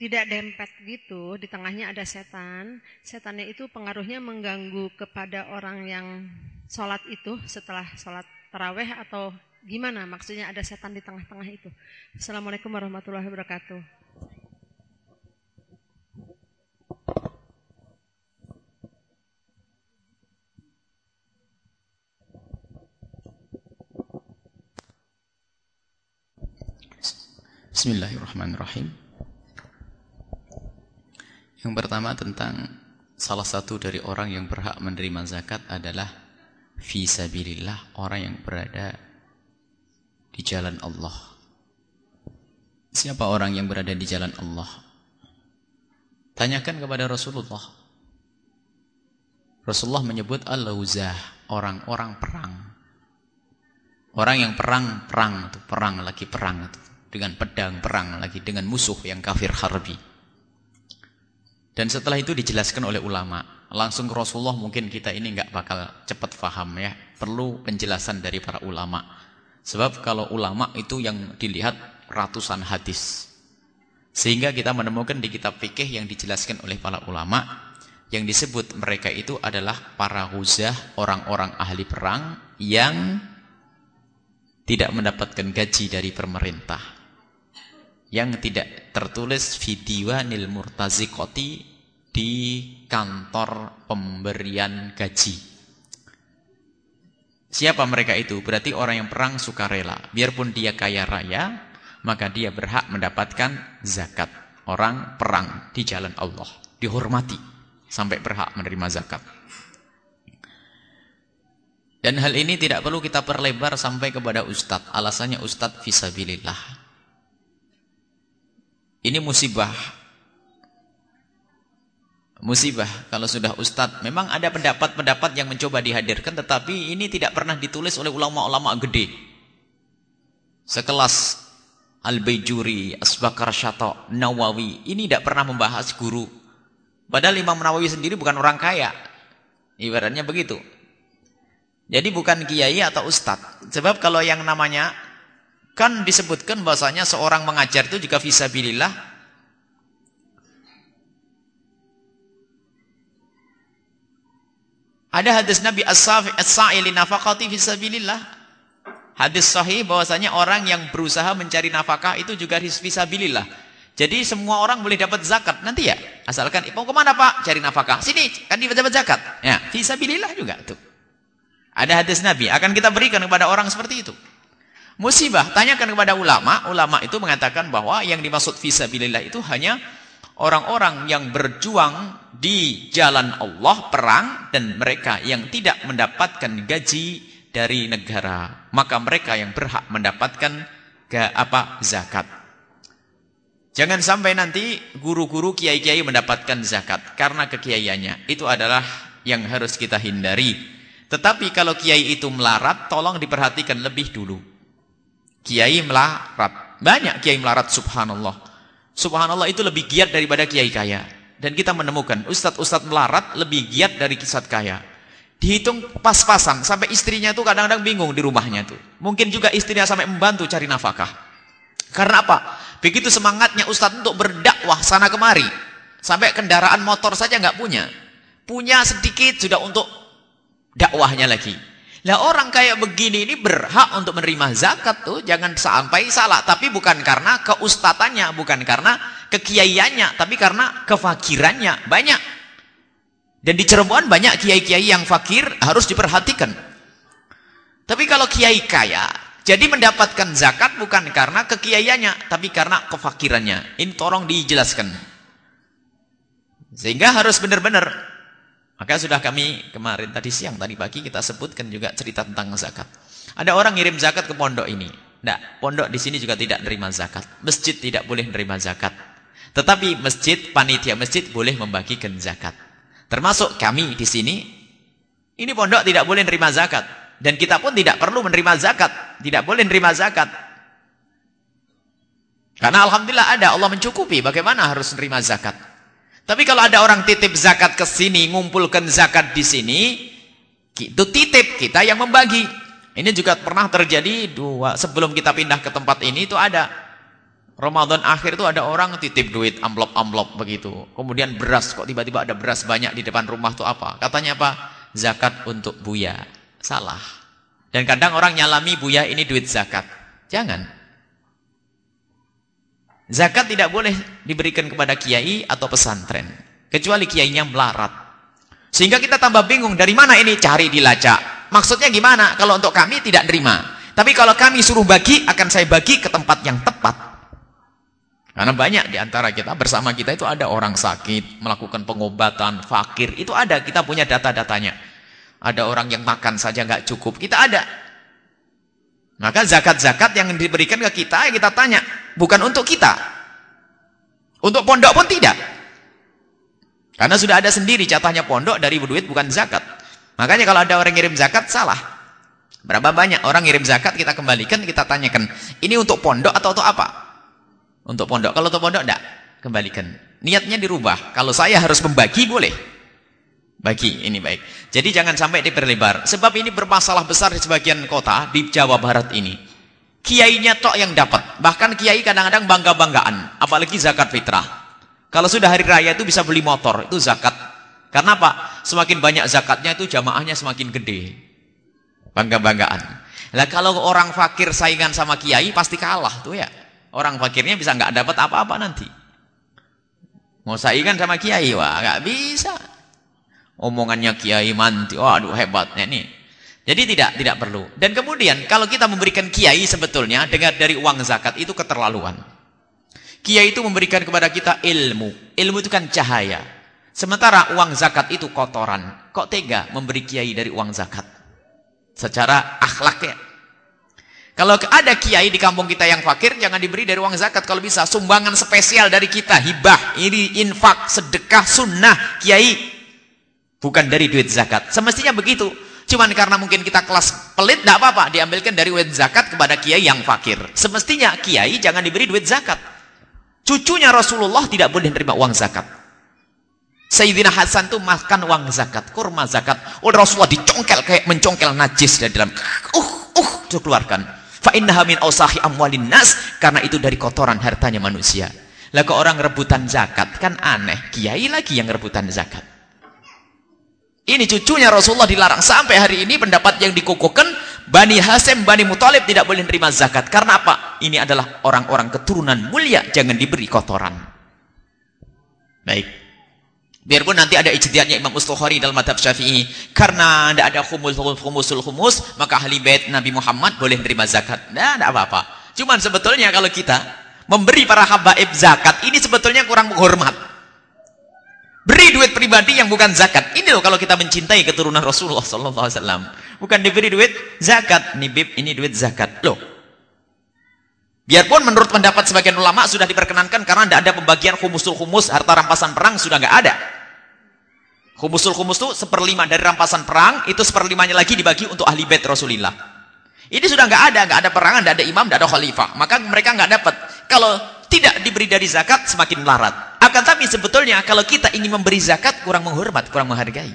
tidak dempet gitu, di tengahnya ada setan. Setannya itu pengaruhnya mengganggu kepada orang yang sholat itu setelah sholat taraweh atau Gimana maksudnya ada setan di tengah-tengah itu? Assalamualaikum warahmatullahi wabarakatuh. Bismillahirrahmanirrahim. Yang pertama tentang salah satu dari orang yang berhak menerima zakat adalah fisabilillah, orang yang berada di jalan Allah. Siapa orang yang berada di jalan Allah? Tanyakan kepada Rasulullah. Rasulullah menyebut al-lauzah, orang-orang perang. Orang yang perang, perang itu perang lagi perang itu dengan pedang perang lagi dengan musuh yang kafir harbi. Dan setelah itu dijelaskan oleh ulama. Langsung Rasulullah mungkin kita ini nggak bakal cepat faham ya. Perlu penjelasan dari para ulama. Sebab kalau ulama itu yang dilihat ratusan hadis. Sehingga kita menemukan di kitab fikih yang dijelaskan oleh para ulama yang disebut mereka itu adalah para huzah, orang-orang ahli perang yang tidak mendapatkan gaji dari pemerintah. Yang tidak tertulis nil murtazikoti di kantor pemberian gaji. Siapa mereka itu? Berarti orang yang perang sukarela. Biarpun dia kaya raya, maka dia berhak mendapatkan zakat. Orang perang di jalan Allah. Dihormati. Sampai berhak menerima zakat. Dan hal ini tidak perlu kita perlebar sampai kepada ustadz. Alasannya ustadz visabilillah. Ini musibah musibah kalau sudah ustadz. Memang ada pendapat-pendapat yang mencoba dihadirkan tetapi ini tidak pernah ditulis oleh ulama-ulama gede. Sekelas Al-Bayjuri, Asbakar Syato, Nawawi. Ini tidak pernah membahas guru. Padahal Imam Nawawi sendiri bukan orang kaya. Ibaratnya begitu. Jadi bukan kiai atau ustadz. Sebab kalau yang namanya kan disebutkan bahasanya seorang mengajar itu juga visabilillah Ada hadis Nabi as-sa'ili nafaqati fisabilillah. Hadis sahih bahwasanya orang yang berusaha mencari nafkah itu juga fisabilillah. Jadi semua orang boleh dapat zakat nanti ya. Asalkan mau ke mana Pak? Cari nafkah. Sini kan dapat zakat. Ya, fisabilillah juga tuh. Ada hadis Nabi akan kita berikan kepada orang seperti itu. Musibah, tanyakan kepada ulama. Ulama itu mengatakan bahwa yang dimaksud fisabilillah itu hanya orang-orang yang berjuang di jalan Allah perang dan mereka yang tidak mendapatkan gaji dari negara. Maka mereka yang berhak mendapatkan ke apa zakat. Jangan sampai nanti guru-guru kiai-kiai mendapatkan zakat karena kekiaiannya. Itu adalah yang harus kita hindari. Tetapi kalau kiai itu melarat tolong diperhatikan lebih dulu kiai melarat banyak kiai melarat subhanallah Subhanallah itu lebih giat daripada kiai kaya. Dan kita menemukan ustadz-ustadz melarat lebih giat dari kisah kaya. Dihitung pas-pasan sampai istrinya tuh kadang-kadang bingung di rumahnya tuh. Mungkin juga istrinya sampai membantu cari nafkah. Karena apa? Begitu semangatnya ustadz untuk berdakwah sana kemari. Sampai kendaraan motor saja nggak punya. Punya sedikit sudah untuk dakwahnya lagi. Lah orang kayak begini ini berhak untuk menerima zakat tuh, jangan sampai salah. Tapi bukan karena keustatannya, bukan karena kekiaiannya, tapi karena kefakirannya. Banyak. Dan di Cirebon banyak kiai-kiai yang fakir harus diperhatikan. Tapi kalau kiai kaya, jadi mendapatkan zakat bukan karena kekiaiannya, tapi karena kefakirannya. Ini tolong dijelaskan. Sehingga harus benar-benar maka sudah kami kemarin tadi siang tadi pagi kita sebutkan juga cerita tentang zakat. Ada orang ngirim zakat ke pondok ini. Tidak, pondok di sini juga tidak menerima zakat. Masjid tidak boleh menerima zakat. Tetapi masjid, panitia masjid boleh membagikan zakat. Termasuk kami di sini, ini pondok tidak boleh menerima zakat. Dan kita pun tidak perlu menerima zakat. Tidak boleh menerima zakat. Karena alhamdulillah ada Allah mencukupi bagaimana harus menerima zakat. Tapi kalau ada orang titip zakat ke sini, ngumpulkan zakat di sini, itu titip kita yang membagi. Ini juga pernah terjadi dua sebelum kita pindah ke tempat ini itu ada Ramadan akhir itu ada orang titip duit amplop-amplop begitu. Kemudian beras kok tiba-tiba ada beras banyak di depan rumah tuh apa? Katanya apa? Zakat untuk buya. Salah. Dan kadang orang nyalami buya ini duit zakat. Jangan. Zakat tidak boleh diberikan kepada kiai atau pesantren. Kecuali kiainya melarat. Sehingga kita tambah bingung, dari mana ini cari dilacak. Maksudnya gimana? Kalau untuk kami tidak nerima. Tapi kalau kami suruh bagi, akan saya bagi ke tempat yang tepat. Karena banyak di antara kita, bersama kita itu ada orang sakit, melakukan pengobatan, fakir. Itu ada, kita punya data-datanya. Ada orang yang makan saja nggak cukup, kita ada. Maka zakat-zakat yang diberikan ke kita, kita tanya, bukan untuk kita. Untuk pondok pun tidak. Karena sudah ada sendiri catahnya pondok dari duit bukan zakat. Makanya kalau ada orang ngirim zakat salah. Berapa banyak orang ngirim zakat kita kembalikan kita tanyakan, ini untuk pondok atau untuk apa? Untuk pondok. Kalau untuk pondok enggak, kembalikan. Niatnya dirubah. Kalau saya harus membagi boleh. Bagi ini baik. Jadi jangan sampai diperlebar. Sebab ini bermasalah besar di sebagian kota di Jawa Barat ini. Kiainya tok yang dapat. Bahkan kiai kadang-kadang bangga-banggaan. Apalagi zakat fitrah. Kalau sudah hari raya itu bisa beli motor. Itu zakat. Karena apa? Semakin banyak zakatnya itu jamaahnya semakin gede. Bangga-banggaan. Lah kalau orang fakir saingan sama kiai pasti kalah tuh ya. Orang fakirnya bisa nggak dapat apa-apa nanti. Mau saingan sama kiai wah nggak bisa. Omongannya kiai manti. Waduh hebatnya nih. Jadi tidak tidak perlu. Dan kemudian kalau kita memberikan kiai sebetulnya dengar dari uang zakat itu keterlaluan. Kiai itu memberikan kepada kita ilmu. Ilmu itu kan cahaya. Sementara uang zakat itu kotoran. Kok tega memberi kiai dari uang zakat? Secara akhlaknya. Kalau ada kiai di kampung kita yang fakir, jangan diberi dari uang zakat. Kalau bisa, sumbangan spesial dari kita. Hibah, ini infak, sedekah, sunnah, kiai. Bukan dari duit zakat. Semestinya begitu. Cuman karena mungkin kita kelas pelit, tidak apa-apa. Diambilkan dari duit zakat kepada kiai yang fakir. Semestinya kiai jangan diberi duit zakat. Cucunya Rasulullah tidak boleh menerima uang zakat. Sayyidina Hasan itu makan uang zakat, kurma zakat. Oleh Rasulullah dicongkel kayak mencongkel najis dari dalam. Uh, uh, itu keluarkan. Fa innaha min ausahi amwalin nas karena itu dari kotoran hartanya manusia. Lah kok orang rebutan zakat kan aneh. Kiai lagi yang rebutan zakat. Ini cucunya Rasulullah dilarang. Sampai hari ini pendapat yang dikukuhkan, Bani Hasim, Bani Mutalib tidak boleh menerima zakat. Karena apa? Ini adalah orang-orang keturunan mulia. Jangan diberi kotoran. Baik. Biarpun nanti ada ijtihadnya Imam Ustukhari dalam madhab syafi'i. Karena tidak ada khumus, khumusul khumus, maka ahli bait Nabi Muhammad boleh menerima zakat. Nah, tidak apa-apa. Cuman sebetulnya kalau kita memberi para habaib zakat, ini sebetulnya kurang menghormat. Beri duit pribadi yang bukan zakat. Ini loh kalau kita mencintai keturunan Rasulullah sallallahu alaihi wasallam. Bukan diberi duit zakat. Nih bib, ini duit zakat. Loh. Biarpun menurut pendapat sebagian ulama sudah diperkenankan karena tidak ada pembagian khumusul khumus, harta rampasan perang sudah nggak ada. Khumusul khumus itu seperlima dari rampasan perang, itu seperlimanya lagi dibagi untuk ahli bait Rasulullah. Ini sudah nggak ada, nggak ada perangan, nggak ada imam, nggak ada khalifah. Maka mereka nggak dapat. Kalau tidak diberi dari zakat semakin melarat. Akan tapi sebetulnya kalau kita ingin memberi zakat kurang menghormat, kurang menghargai.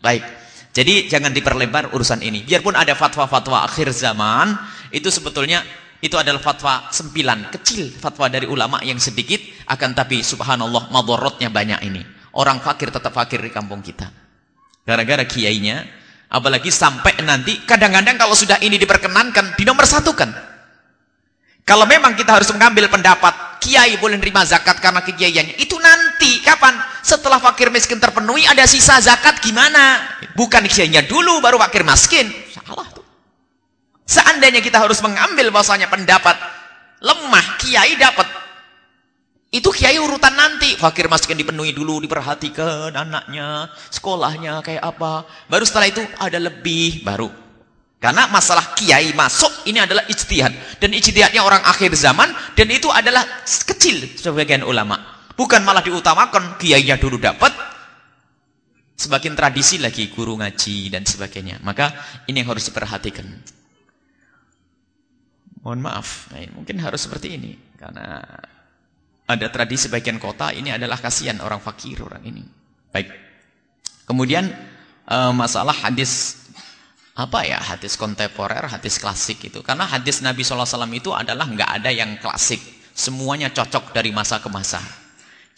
Baik. Jadi jangan diperlebar urusan ini. Biarpun ada fatwa-fatwa akhir zaman, itu sebetulnya itu adalah fatwa sembilan, kecil fatwa dari ulama yang sedikit, akan tapi subhanallah madorotnya banyak ini. Orang fakir tetap fakir di kampung kita. Gara-gara kiainya, apalagi sampai nanti, kadang-kadang kalau sudah ini diperkenankan, dinomor satukan. Kalau memang kita harus mengambil pendapat kiai boleh menerima zakat karena kekiaiannya, itu nanti kapan? Setelah fakir miskin terpenuhi ada sisa zakat gimana? Bukan kiainya dulu baru fakir miskin. Salah tuh. Seandainya kita harus mengambil bahasanya pendapat lemah kiai dapat. Itu kiai urutan nanti. Fakir miskin dipenuhi dulu, diperhatikan anaknya, sekolahnya kayak apa. Baru setelah itu ada lebih baru karena masalah kiai masuk ini adalah ijtihad dan ijtihadnya orang akhir zaman dan itu adalah kecil sebagian ulama. Bukan malah diutamakan kiainya dulu dapat sebagian tradisi lagi guru ngaji dan sebagainya. Maka ini yang harus diperhatikan. Mohon maaf, nah, mungkin harus seperti ini. Karena ada tradisi bagian kota ini adalah kasihan orang fakir orang ini. Baik. Kemudian uh, masalah hadis apa ya hadis kontemporer, hadis klasik itu. Karena hadis Nabi SAW itu adalah nggak ada yang klasik. Semuanya cocok dari masa ke masa.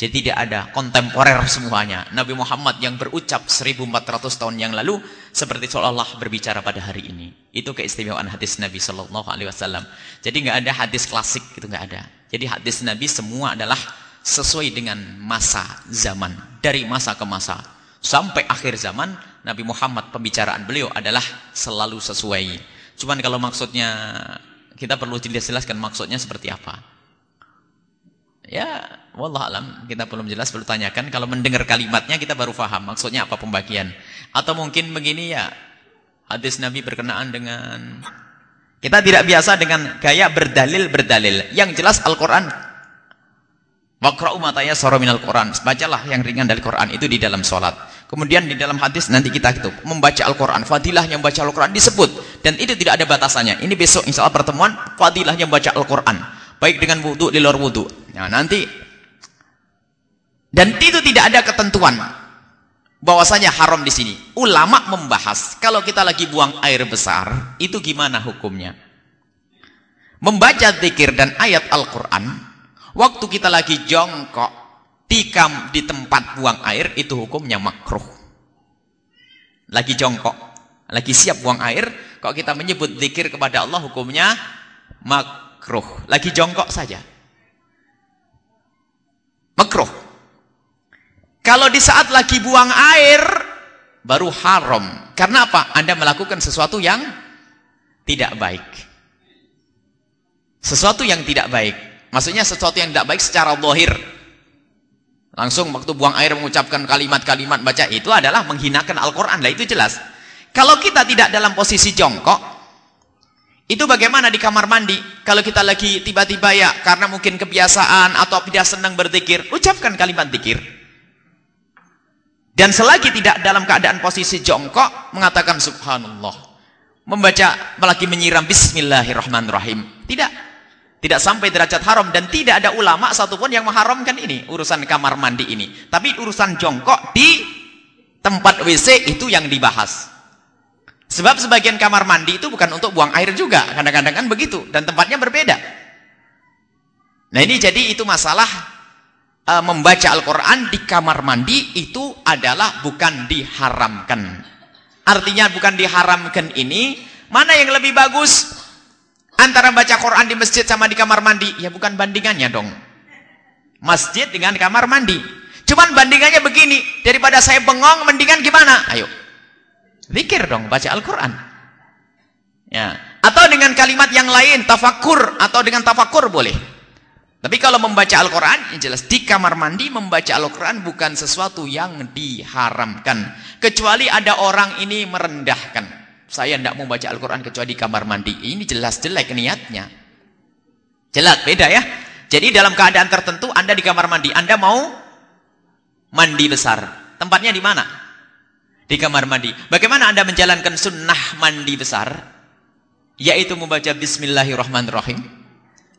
Jadi tidak ada kontemporer semuanya. Nabi Muhammad yang berucap 1400 tahun yang lalu seperti seolah-olah berbicara pada hari ini. Itu keistimewaan hadis Nabi Shallallahu Alaihi Wasallam. Jadi nggak ada hadis klasik itu nggak ada. Jadi hadis Nabi semua adalah sesuai dengan masa zaman dari masa ke masa sampai akhir zaman Nabi Muhammad pembicaraan beliau adalah selalu sesuai. Cuman kalau maksudnya kita perlu jelaskan maksudnya seperti apa. Ya, wallah alam, kita belum jelas, perlu tanyakan. Kalau mendengar kalimatnya kita baru paham maksudnya apa pembagian. Atau mungkin begini ya, hadis Nabi berkenaan dengan kita tidak biasa dengan gaya berdalil-berdalil. Yang jelas Al-Qur'an Waqra'u matanya min al Quran. Bacalah yang ringan dari Quran itu di dalam sholat. Kemudian di dalam hadis nanti kita itu membaca Al-Quran. Fadilah yang membaca Al-Quran disebut. Dan itu tidak ada batasannya. Ini besok insya Allah pertemuan. Fadilah yang membaca Al-Quran baik dengan wudhu di luar wudhu. Nah, nanti dan itu tidak ada ketentuan bahwasanya haram di sini. Ulama membahas kalau kita lagi buang air besar, itu gimana hukumnya? Membaca zikir dan ayat Al-Qur'an waktu kita lagi jongkok di, di tempat buang air itu hukumnya makruh. Lagi jongkok, lagi siap buang air, kalau kita menyebut zikir kepada Allah hukumnya makruh. Lagi jongkok saja. Makruh. Kalau di saat lagi buang air, baru haram. Karena apa? Anda melakukan sesuatu yang tidak baik. Sesuatu yang tidak baik. Maksudnya sesuatu yang tidak baik secara bohir. Langsung waktu buang air mengucapkan kalimat-kalimat baca itu adalah menghinakan Al-Quran. Lah itu jelas. Kalau kita tidak dalam posisi jongkok, itu bagaimana di kamar mandi? Kalau kita lagi tiba-tiba ya, karena mungkin kebiasaan atau tidak senang berzikir, ucapkan kalimat zikir. Dan selagi tidak dalam keadaan posisi jongkok, mengatakan subhanallah. Membaca, apalagi menyiram bismillahirrahmanirrahim. Tidak. Tidak sampai derajat haram. Dan tidak ada ulama satupun yang mengharamkan ini. Urusan kamar mandi ini. Tapi urusan jongkok di tempat WC itu yang dibahas. Sebab sebagian kamar mandi itu bukan untuk buang air juga. Kadang-kadang kan begitu. Dan tempatnya berbeda. Nah ini jadi itu masalah e, membaca Al-Quran di kamar mandi itu adalah bukan diharamkan. Artinya bukan diharamkan ini, mana yang lebih bagus antara baca Quran di masjid sama di kamar mandi? Ya bukan bandingannya dong. Masjid dengan kamar mandi. Cuman bandingannya begini, daripada saya bengong, mendingan gimana? Ayo, Zikir dong, baca Al-Quran. Ya. Atau dengan kalimat yang lain, tafakur. Atau dengan tafakur boleh. Tapi kalau membaca Al-Quran, jelas di kamar mandi membaca Al-Quran bukan sesuatu yang diharamkan. Kecuali ada orang ini merendahkan. Saya tidak mau baca Al-Quran kecuali di kamar mandi. Ini jelas jelek niatnya. Jelas, beda ya. Jadi dalam keadaan tertentu Anda di kamar mandi, Anda mau mandi besar. Tempatnya di mana? di kamar mandi. Bagaimana Anda menjalankan sunnah mandi besar? Yaitu membaca Bismillahirrahmanirrahim.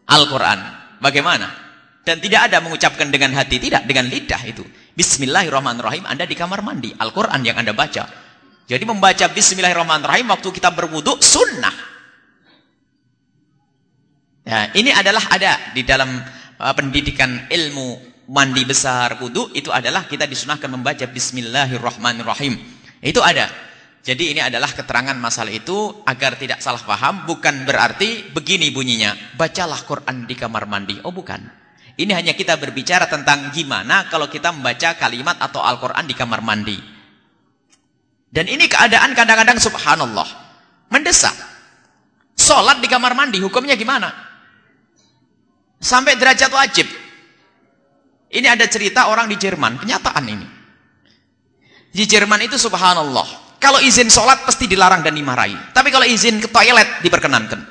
Al-Quran. Bagaimana? Dan tidak ada mengucapkan dengan hati. Tidak, dengan lidah itu. Bismillahirrahmanirrahim. Anda di kamar mandi. Al-Quran yang Anda baca. Jadi membaca Bismillahirrahmanirrahim waktu kita berwudu sunnah. Ya, ini adalah ada di dalam uh, pendidikan ilmu mandi besar wudu itu adalah kita disunahkan membaca Bismillahirrahmanirrahim. Itu ada. Jadi ini adalah keterangan masalah itu agar tidak salah paham. Bukan berarti begini bunyinya. Bacalah Quran di kamar mandi. Oh bukan. Ini hanya kita berbicara tentang gimana kalau kita membaca kalimat atau Al-Quran di kamar mandi. Dan ini keadaan kadang-kadang subhanallah. Mendesak. Sholat di kamar mandi hukumnya gimana? Sampai derajat wajib. Ini ada cerita orang di Jerman. Kenyataan ini. Di Jerman itu subhanallah. Kalau izin sholat pasti dilarang dan dimarahi. Tapi kalau izin ke toilet diperkenankan.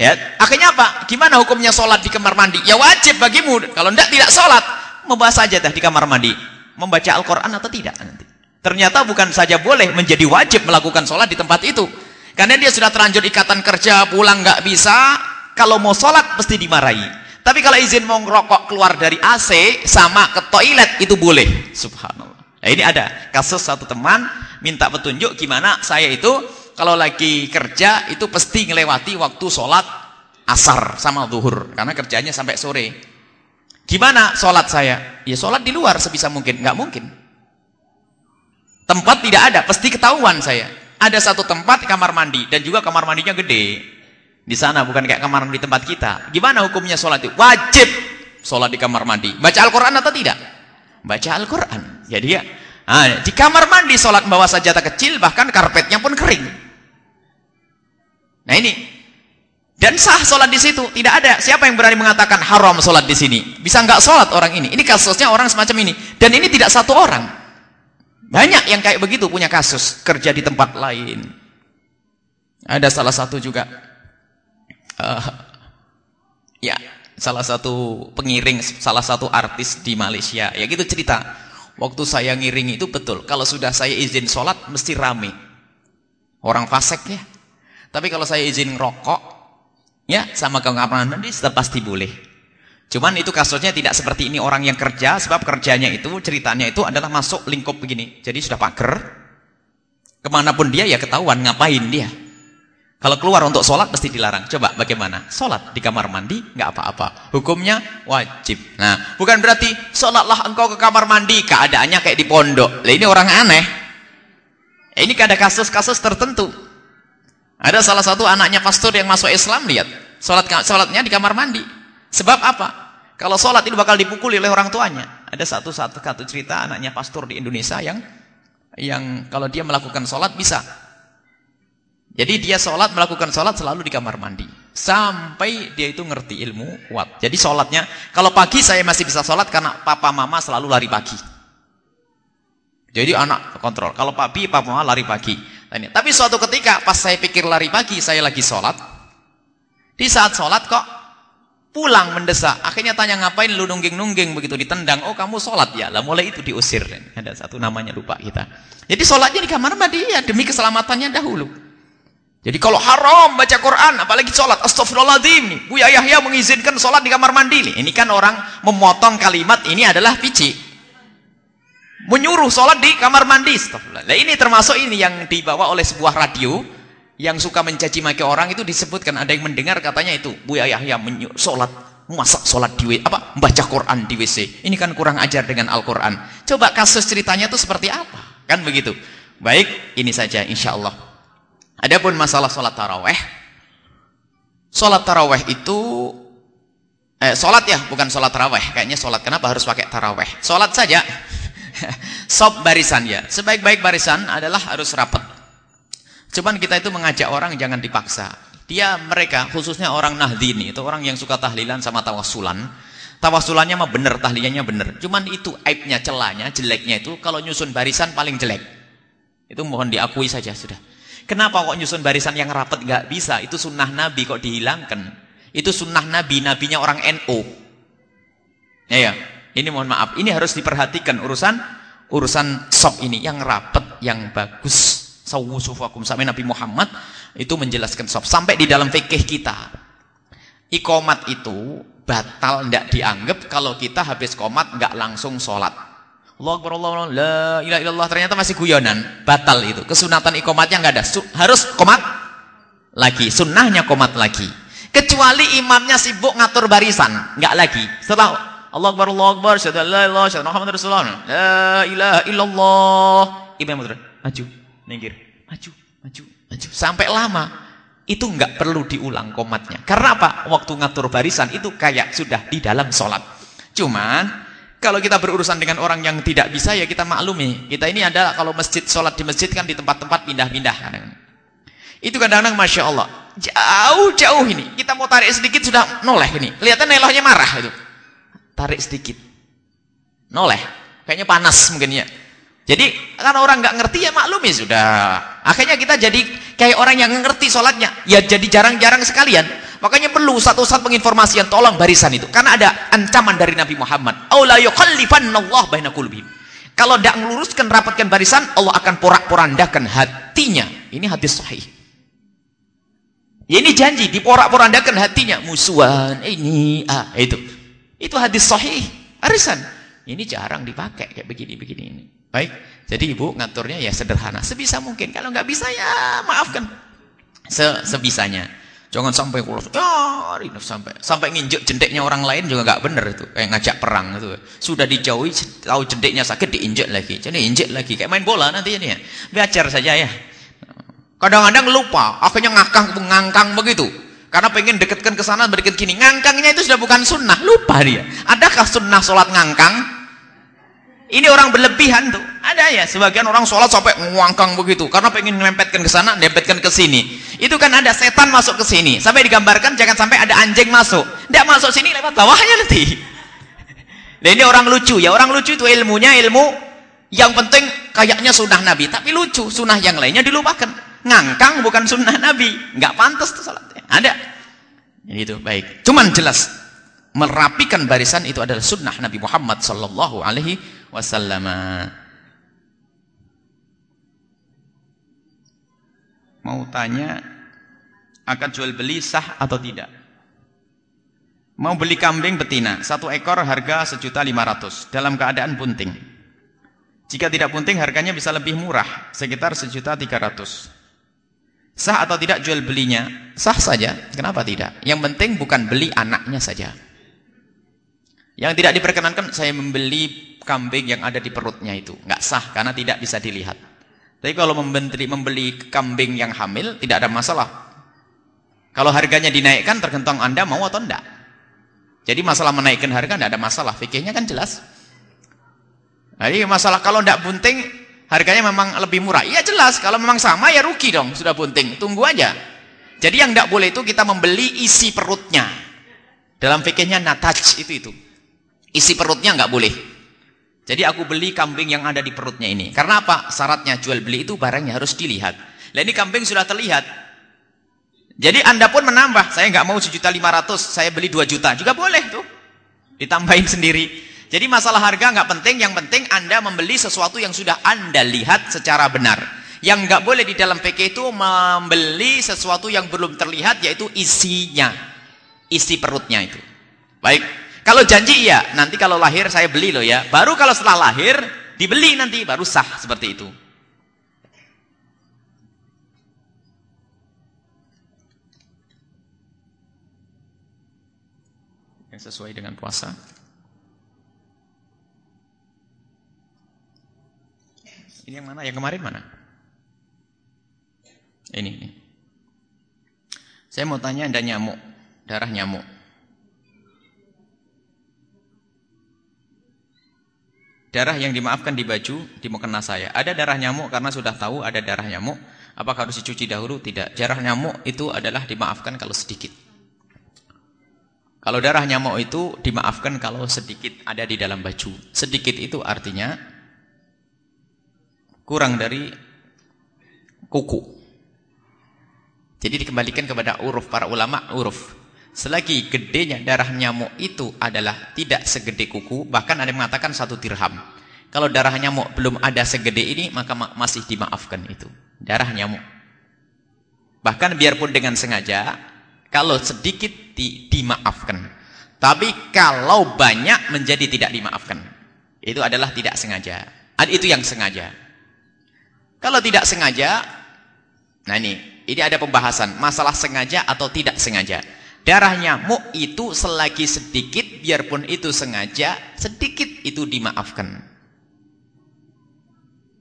Ya, akhirnya apa? Gimana hukumnya sholat di kamar mandi? Ya wajib bagimu. Kalau tidak tidak sholat, membahas saja dah di kamar mandi. Membaca Al-Quran atau tidak nanti. Ternyata bukan saja boleh menjadi wajib melakukan sholat di tempat itu. Karena dia sudah terlanjur ikatan kerja, pulang nggak bisa, Kalau mau sholat mesti dimarahi. Tapi kalau izin mau ngerokok keluar dari AC sama ke toilet itu boleh. Subhanallah. Nah, ini ada kasus satu teman minta petunjuk gimana saya itu kalau lagi kerja itu pasti ngelewati waktu sholat asar sama zuhur karena kerjanya sampai sore. Gimana sholat saya? Ya sholat di luar sebisa mungkin. Nggak mungkin. Tempat tidak ada, pasti ketahuan saya. Ada satu tempat kamar mandi dan juga kamar mandinya gede. Di sana bukan kayak kamar mandi tempat kita. Gimana hukumnya sholat itu? Wajib sholat di kamar mandi. Baca Al-Quran atau tidak? Baca Al-Quran. Jadi ya, nah, di kamar mandi sholat membawa sajadah kecil, bahkan karpetnya pun kering. Nah ini. Dan sah sholat di situ. Tidak ada. Siapa yang berani mengatakan haram sholat di sini? Bisa nggak sholat orang ini? Ini kasusnya orang semacam ini. Dan ini tidak satu orang. Banyak yang kayak begitu punya kasus. Kerja di tempat lain. Ada salah satu juga uh, ya salah satu pengiring salah satu artis di Malaysia ya gitu cerita waktu saya ngiring itu betul kalau sudah saya izin sholat mesti rame orang fasek ya tapi kalau saya izin ngerokok ya sama keamanan nanti pasti boleh cuman itu kasusnya tidak seperti ini orang yang kerja sebab kerjanya itu ceritanya itu adalah masuk lingkup begini jadi sudah pagar ke mana pun dia ya ketahuan ngapain dia kalau keluar untuk sholat pasti dilarang. Coba bagaimana? Sholat di kamar mandi nggak apa-apa. Hukumnya wajib. Nah, bukan berarti sholatlah engkau ke kamar mandi keadaannya kayak di pondok. Lah ini orang aneh. Ini ada kasus-kasus tertentu. Ada salah satu anaknya pastor yang masuk Islam lihat sholat sholatnya di kamar mandi. Sebab apa? Kalau sholat itu bakal dipukuli oleh orang tuanya. Ada satu satu satu cerita anaknya pastor di Indonesia yang yang kalau dia melakukan sholat bisa jadi dia sholat, melakukan sholat selalu di kamar mandi. Sampai dia itu ngerti ilmu kuat. Jadi sholatnya, kalau pagi saya masih bisa sholat karena papa mama selalu lari pagi. Jadi anak kontrol. Kalau pagi, papa mama lari pagi. Tapi suatu ketika pas saya pikir lari pagi, saya lagi sholat. Di saat sholat kok pulang mendesak. Akhirnya tanya ngapain lu nungging-nungging begitu ditendang. Oh kamu sholat ya. Lah mulai itu diusir. Ada satu namanya lupa kita. Jadi sholatnya di kamar mandi ya demi keselamatannya dahulu. Jadi kalau haram baca Quran, apalagi sholat, astagfirullahaladzim nih. Buya Yahya mengizinkan sholat di kamar mandi. Ini kan orang memotong kalimat ini adalah pici. Menyuruh sholat di kamar mandi. Nah ini termasuk ini yang dibawa oleh sebuah radio yang suka mencaci maki orang itu disebutkan ada yang mendengar katanya itu Buya Yahya sholat masa sholat di apa membaca Quran di WC. Ini kan kurang ajar dengan Al-Quran. Coba kasus ceritanya itu seperti apa? Kan begitu. Baik, ini saja insya Allah. Adapun masalah sholat taraweh, sholat taraweh itu eh, sholat ya, bukan sholat taraweh. Kayaknya sholat kenapa harus pakai taraweh? Sholat saja, sob barisan ya. Sebaik-baik barisan adalah harus rapat. Cuman kita itu mengajak orang jangan dipaksa. Dia mereka khususnya orang nahdini itu orang yang suka tahlilan sama tawasulan. Tawasulannya mah bener, tahlilannya bener. Cuman itu aibnya, celahnya, jeleknya itu kalau nyusun barisan paling jelek. Itu mohon diakui saja sudah. Kenapa kok nyusun barisan yang rapat nggak bisa? Itu sunnah Nabi kok dihilangkan. Itu sunnah Nabi, nabinya orang NU. Ya, ya. Ini mohon maaf, ini harus diperhatikan urusan urusan sop ini. Yang rapat, yang bagus. Sawu sufakum sampai Nabi Muhammad itu menjelaskan sop. Sampai di dalam fikih kita. Ikomat itu batal tidak dianggap kalau kita habis komat nggak langsung sholat. Allah Akbar Allah la ilaha illallah. Ternyata masih guyonan. Batal itu. Kesunatan ikomatnya nggak ada. Harus komat lagi. Sunnahnya komat lagi. Kecuali imamnya sibuk ngatur barisan. Nggak lagi. Setelah Allah Akbar Allah Akbar syahadu la ilaha syahadu Muhammad Rasulullah. La ilaha illallah. Imam maju. Minggir. Maju maju maju. Sampai lama. Itu nggak perlu diulang komatnya. Karena apa? Waktu ngatur barisan itu kayak sudah di dalam sholat. Cuman kalau kita berurusan dengan orang yang tidak bisa ya kita maklumi. Kita ini ada kalau masjid sholat di masjid kan di tempat-tempat pindah-pindah. Itu kadang-kadang masya Allah jauh-jauh ini. Kita mau tarik sedikit sudah noleh ini. Kelihatan nelohnya marah itu. Tarik sedikit, noleh. Kayaknya panas mungkin ya. Jadi karena orang nggak ngerti ya maklumi sudah. Akhirnya kita jadi kayak orang yang ngerti sholatnya. Ya jadi jarang-jarang sekalian. Makanya perlu saat penginformasian tolong barisan itu karena ada ancaman dari Nabi Muhammad. Qulubihim. Kalau tidak meluruskan rapatkan barisan, Allah akan porak-porandakan hatinya. Ini hadis sahih. Ya ini janji, diporak-porandakan hatinya. Musuhan, ini, ah, itu. Itu hadis sahih, arisan. Ini jarang dipakai kayak begini-begini ini. Baik, jadi ibu ngaturnya ya sederhana. Sebisa mungkin. Kalau nggak bisa ya maafkan. Se Sebisanya. Jangan sampai kulos. Ya, sampai sampai nginjek jendeknya orang lain juga nggak benar itu. Kayak ngajak perang itu. Sudah dijauhi, tahu jendeknya sakit diinjek lagi. Jadi injek lagi. Kayak main bola nanti ini ya. Biacar saja ya. Kadang-kadang lupa, akhirnya ngakang ngangkang begitu. Karena pengen dekatkan ke sana, berdekat gini. Ngangkangnya itu sudah bukan sunnah, lupa dia. Adakah sunnah sholat ngangkang? Ini orang berlebihan tuh. Ada ya, sebagian orang sholat sampai ngangkang begitu. Karena pengen nempetkan ke sana, nempetkan ke sini. Itu kan ada setan masuk ke sini. Sampai digambarkan jangan sampai ada anjing masuk. Tidak masuk sini lewat bawahnya nanti. Dan ini orang lucu ya. Orang lucu itu ilmunya ilmu yang penting kayaknya sunnah Nabi. Tapi lucu, sunnah yang lainnya dilupakan. Ngangkang bukan sunnah Nabi. Nggak pantas tuh salatnya. Ada. Ini itu baik. Cuman jelas merapikan barisan itu adalah sunnah Nabi Muhammad sallallahu alaihi wasallam. Mau tanya akan jual beli sah atau tidak? Mau beli kambing betina, satu ekor harga sejuta lima ratus dalam keadaan bunting. Jika tidak bunting harganya bisa lebih murah, sekitar sejuta tiga ratus. Sah atau tidak jual belinya? Sah saja. Kenapa tidak? Yang penting bukan beli anaknya saja. Yang tidak diperkenankan saya membeli kambing yang ada di perutnya itu. Nggak sah karena tidak bisa dilihat. Tapi kalau membeli, membeli kambing yang hamil tidak ada masalah. Kalau harganya dinaikkan tergantung Anda mau atau tidak. Jadi masalah menaikkan harga tidak ada masalah. Fikihnya kan jelas. Jadi masalah kalau tidak bunting harganya memang lebih murah. Iya jelas, kalau memang sama ya rugi dong, sudah bunting. Tunggu aja. Jadi yang tidak boleh itu kita membeli isi perutnya. Dalam fikihnya nataj itu itu. Isi perutnya nggak boleh. Jadi aku beli kambing yang ada di perutnya ini. Karena apa? Syaratnya jual beli itu barangnya harus dilihat. Lah ini kambing sudah terlihat. Jadi anda pun menambah. Saya nggak mau sejuta lima ratus, saya beli dua juta juga boleh tuh. Ditambahin sendiri. Jadi masalah harga nggak penting, yang penting Anda membeli sesuatu yang sudah Anda lihat secara benar. Yang nggak boleh di dalam PK itu membeli sesuatu yang belum terlihat yaitu isinya. Isi perutnya itu. Baik. Kalau janji iya, nanti kalau lahir saya beli loh ya. Baru kalau setelah lahir dibeli nanti baru sah seperti itu. Yang sesuai dengan puasa. Ini yang mana? Yang kemarin mana? Ini, ini. Saya mau tanya ada nyamuk, darah nyamuk. Darah yang dimaafkan di baju di mukena saya. Ada darah nyamuk karena sudah tahu ada darah nyamuk. Apakah harus dicuci dahulu? Tidak. Darah nyamuk itu adalah dimaafkan kalau sedikit. Kalau darah nyamuk itu dimaafkan kalau sedikit ada di dalam baju. Sedikit itu artinya kurang dari kuku. Jadi dikembalikan kepada uruf para ulama uruf. Selagi gedenya darah nyamuk itu adalah tidak segede kuku, bahkan ada yang mengatakan satu dirham. Kalau darah nyamuk belum ada segede ini, maka masih dimaafkan itu. Darah nyamuk. Bahkan biarpun dengan sengaja, kalau sedikit di, dimaafkan. Tapi kalau banyak menjadi tidak dimaafkan. Itu adalah tidak sengaja. Itu yang sengaja. Kalau tidak sengaja, nah ini, ini ada pembahasan masalah sengaja atau tidak sengaja. Darah nyamuk itu selagi sedikit, biarpun itu sengaja, sedikit itu dimaafkan.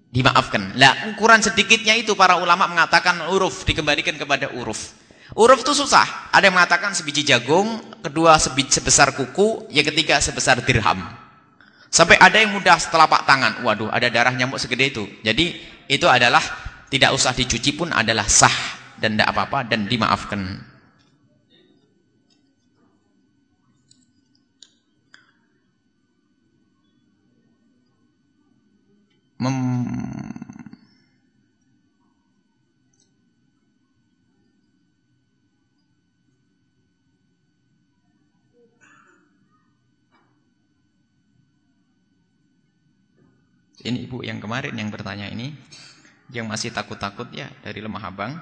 Dimaafkan. Lah ukuran sedikitnya itu para ulama mengatakan uruf, dikembalikan kepada uruf. Uruf itu susah. Ada yang mengatakan sebiji jagung, kedua sebesar kuku, yang ketiga sebesar dirham. Sampai ada yang mudah pak tangan. Waduh, ada darah nyamuk segede itu. Jadi itu adalah tidak usah dicuci pun adalah sah dan tidak apa-apa dan dimaafkan. Mem Ini ibu yang kemarin yang bertanya ini Yang masih takut-takut ya dari lemah abang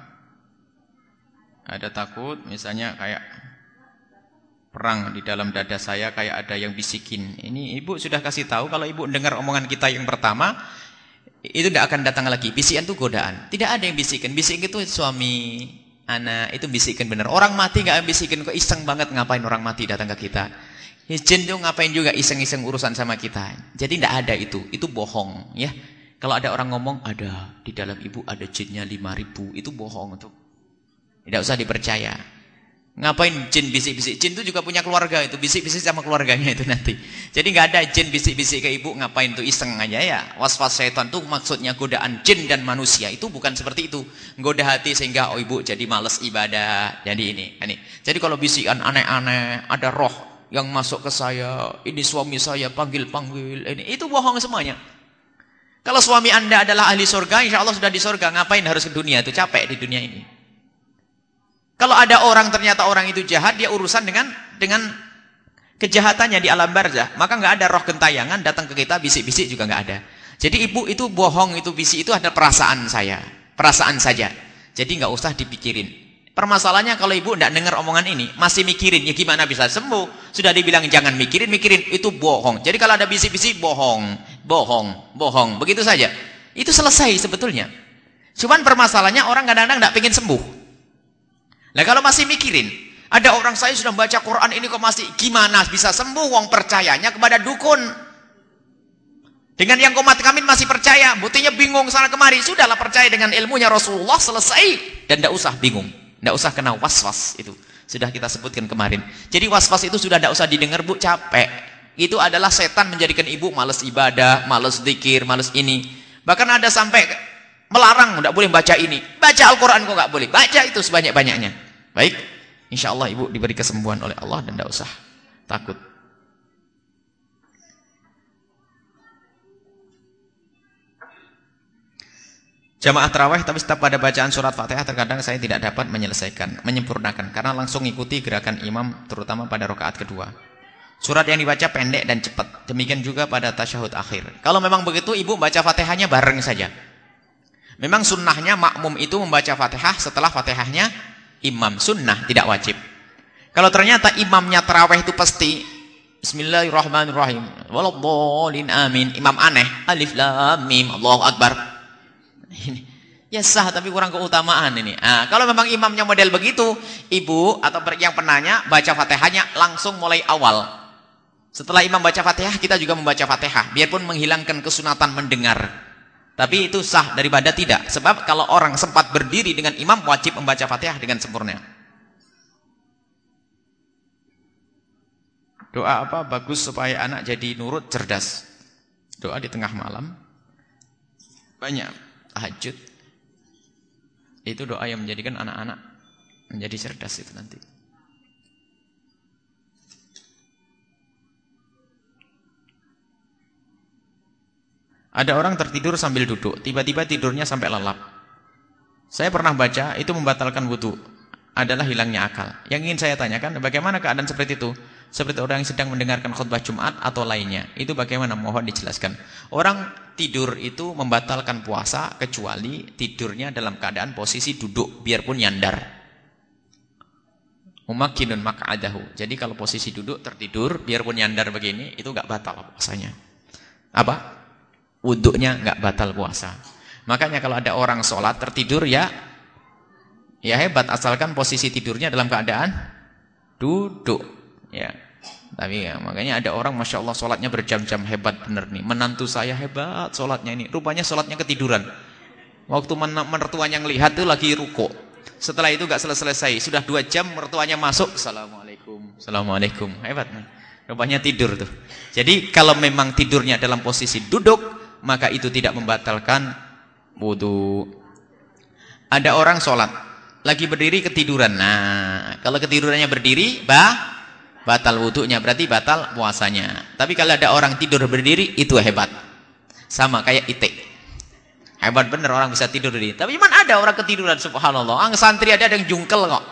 Ada takut misalnya kayak perang di dalam dada saya kayak ada yang bisikin. Ini ibu sudah kasih tahu kalau ibu dengar omongan kita yang pertama itu tidak akan datang lagi. Bisikan itu godaan. Tidak ada yang bisikin. Bisikin itu suami, anak itu bisikin benar. Orang mati nggak bisikin kok iseng banget ngapain orang mati datang ke kita. Ya, jin itu ngapain juga iseng-iseng urusan sama kita. Jadi tidak ada itu. Itu bohong. ya. Kalau ada orang ngomong, ada di dalam ibu ada jinnya 5000. Itu bohong. itu. Tidak usah dipercaya. Ngapain jin bisik-bisik? Jin itu juga punya keluarga itu. Bisik-bisik sama keluarganya itu nanti. Jadi nggak ada jin bisik-bisik ke ibu. Ngapain tuh iseng aja ya. Was-was setan itu maksudnya godaan jin dan manusia. Itu bukan seperti itu. Goda hati sehingga oh ibu jadi males ibadah. Jadi ini. ini. Jadi kalau bisikan aneh-aneh. Ada roh yang masuk ke saya, ini suami saya panggil-panggil, ini itu bohong semuanya. Kalau suami anda adalah ahli surga, insya Allah sudah di surga, ngapain harus ke dunia itu capek di dunia ini. Kalau ada orang ternyata orang itu jahat, dia urusan dengan dengan kejahatannya di alam barzah, maka nggak ada roh gentayangan datang ke kita bisik-bisik juga nggak ada. Jadi ibu itu bohong itu bisik itu ada perasaan saya, perasaan saja. Jadi nggak usah dipikirin. Permasalahannya kalau ibu tidak dengar omongan ini, masih mikirin, ya gimana bisa sembuh? Sudah dibilang jangan mikirin, mikirin, itu bohong. Jadi kalau ada bisik-bisik, bohong, bohong, bohong. Begitu saja. Itu selesai sebetulnya. Cuman permasalahannya orang kadang-kadang tidak ingin sembuh. Nah kalau masih mikirin, ada orang saya sudah baca Quran ini kok masih, gimana bisa sembuh? Wong percayanya kepada dukun. Dengan yang komat kami masih percaya, buktinya bingung sana kemari. Sudahlah percaya dengan ilmunya Rasulullah, selesai. Dan tidak usah bingung. Tidak usah kena was-was itu. Sudah kita sebutkan kemarin. Jadi was-was itu sudah tidak usah didengar bu, capek. Itu adalah setan menjadikan ibu males ibadah, males zikir, males ini. Bahkan ada sampai melarang, tidak boleh baca ini. Baca Al-Quran kok nggak boleh. Baca itu sebanyak-banyaknya. Baik. Insya Allah ibu diberi kesembuhan oleh Allah dan tidak usah takut. Jamaah terawih tapi setiap pada bacaan surat Fatihah terkadang saya tidak dapat menyelesaikan, menyempurnakan karena langsung ikuti gerakan imam terutama pada rakaat kedua. Surat yang dibaca pendek dan cepat. Demikian juga pada tasyahud akhir. Kalau memang begitu ibu baca Fatihahnya bareng saja. Memang sunnahnya makmum itu membaca Fatihah setelah Fatihahnya imam. Sunnah tidak wajib. Kalau ternyata imamnya terawih itu pasti Bismillahirrahmanirrahim. Waladhdallin amin. Imam aneh. Alif lam mim. Allahu akbar. Ini ya sah tapi kurang keutamaan ini. Nah, kalau memang imamnya model begitu, ibu atau yang penanya baca Fatihahnya langsung mulai awal. Setelah imam baca Fatihah, kita juga membaca Fatihah, biarpun menghilangkan kesunatan mendengar. Tapi itu sah daripada tidak. Sebab kalau orang sempat berdiri dengan imam wajib membaca Fatihah dengan sempurna. Doa apa bagus supaya anak jadi nurut cerdas? Doa di tengah malam. Banyak tahajud itu doa yang menjadikan anak-anak menjadi cerdas itu nanti. Ada orang tertidur sambil duduk, tiba-tiba tidurnya sampai lelap. Saya pernah baca itu membatalkan wudhu, adalah hilangnya akal. Yang ingin saya tanyakan, bagaimana keadaan seperti itu? Seperti orang yang sedang mendengarkan khutbah Jumat atau lainnya. Itu bagaimana? Mohon dijelaskan. Orang tidur itu membatalkan puasa kecuali tidurnya dalam keadaan posisi duduk biarpun nyandar. Umakinun mak'adahu. Jadi kalau posisi duduk tertidur biarpun nyandar begini itu enggak batal puasanya. Apa? Wuduknya enggak batal puasa. Makanya kalau ada orang sholat tertidur ya ya hebat asalkan posisi tidurnya dalam keadaan duduk. Ya. Tapi ya, makanya ada orang Masya Allah sholatnya berjam-jam hebat bener nih. Menantu saya hebat sholatnya ini. Rupanya sholatnya ketiduran. Waktu mertuanya ngelihat tuh lagi ruko. Setelah itu gak selesai-selesai. Sudah dua jam mertuanya masuk. Assalamualaikum. Assalamualaikum. Hebat nih. Rupanya tidur tuh. Jadi kalau memang tidurnya dalam posisi duduk. Maka itu tidak membatalkan wudhu. Ada orang sholat. Lagi berdiri ketiduran. Nah kalau ketidurannya berdiri. Bah batal wudhunya berarti batal puasanya. Tapi kalau ada orang tidur berdiri itu hebat. Sama kayak itik. Hebat bener orang bisa tidur berdiri. Tapi cuman ada orang ketiduran subhanallah. Ang santri ada yang jungkel kok.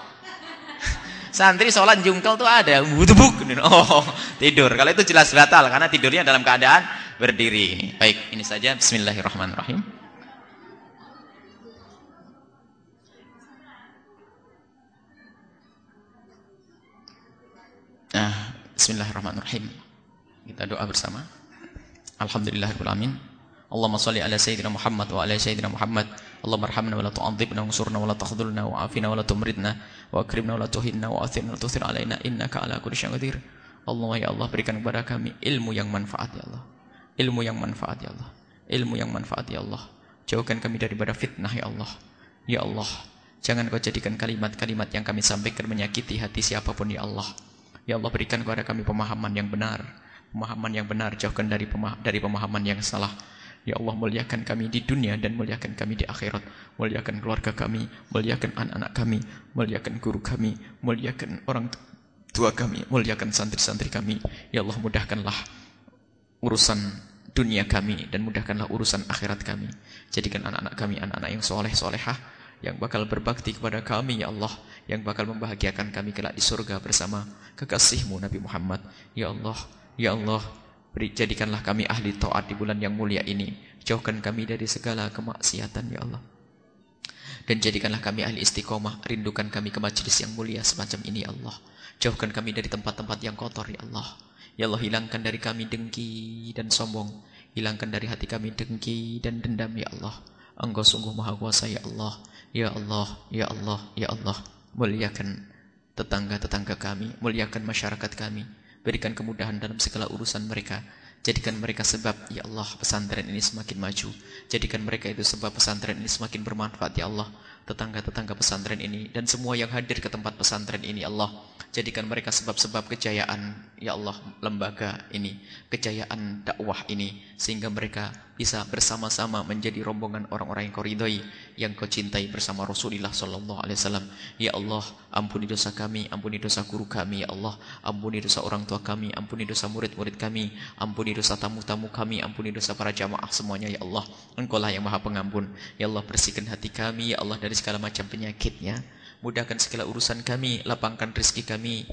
Santri sholat jungkel tuh ada. Wudhubuk oh tidur. Kalau itu jelas batal karena tidurnya dalam keadaan berdiri. Baik ini saja. Bismillahirrahmanirrahim Nah, bismillahirrahmanirrahim. Kita doa bersama. Alhamdulillahirabbil alamin. Allahumma salli ala sayyidina Muhammad wa ala sayyidina Muhammad. Allahumma arhamna wa la tu'adzibna wansurna wa la takhdhulna wa afina wa la tumridna wa akrimna wa la tuhinna wa athirna wa tuthir alaina innaka ala kulli syai'in qadir. Allah ya Allah berikan kepada kami ilmu yang manfaat ya Allah. Ilmu yang manfaat ya Allah. Ilmu yang manfaat ya Allah. Jauhkan kami daripada fitnah ya Allah. Ya Allah, jangan kau jadikan kalimat-kalimat yang kami sampaikan menyakiti hati siapa pun ya Allah. Ya Allah berikan kepada kami pemahaman yang benar. Pemahaman yang benar jauhkan dari pemah dari pemahaman yang salah. Ya Allah muliakan kami di dunia dan muliakan kami di akhirat. Muliakan keluarga kami, muliakan anak-anak kami, muliakan guru kami, muliakan orang tua kami, muliakan santri-santri kami. Ya Allah mudahkanlah urusan dunia kami dan mudahkanlah urusan akhirat kami. Jadikan anak-anak kami anak-anak yang soleh solehah yang bakal berbakti kepada kami ya Allah yang bakal membahagiakan kami kelak di surga bersama kekasihmu Nabi Muhammad ya Allah ya Allah Beri, jadikanlah kami ahli taat di bulan yang mulia ini. Jauhkan kami dari segala kemaksiatan ya Allah. Dan jadikanlah kami ahli istiqomah. Rindukan kami ke majlis yang mulia semacam ini ya Allah. Jauhkan kami dari tempat-tempat yang kotor ya Allah. Ya Allah hilangkan dari kami dengki dan sombong. Hilangkan dari hati kami dengki dan dendam ya Allah. Engkau sungguh maha kuasa ya Allah. Ya Allah, ya Allah, ya Allah. Muliakan tetangga-tetangga kami. Muliakan masyarakat kami. Berikan kemudahan dalam segala urusan mereka. Jadikan mereka sebab, ya Allah, pesantren ini semakin maju. Jadikan mereka itu sebab pesantren ini semakin bermanfaat, ya Allah. Tetangga-tetangga pesantren ini dan semua yang hadir ke tempat pesantren ini, Allah. Jadikan mereka sebab-sebab kejayaan, ya Allah, lembaga ini, kejayaan dakwah ini, sehingga mereka bisa bersama-sama menjadi rombongan orang-orang yang kau ridhoi, yang kau cintai bersama Rasulullah Wasallam. Ya Allah, ampuni dosa kami, ampuni dosa guru kami, ya Allah, ampuni dosa orang tua kami, ampuni dosa murid-murid kami, ampuni dosa tamu-tamu kami, ampuni dosa para jamaah semuanya, ya Allah. Engkau lah yang maha pengampun. Ya Allah, bersihkan hati kami, ya Allah, dari segala macam penyakitnya. Mudahkan segala urusan kami, lapangkan rezeki kami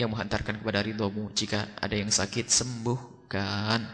yang menghantarkan kepada ridhomu. Jika ada yang sakit, sembuhkan.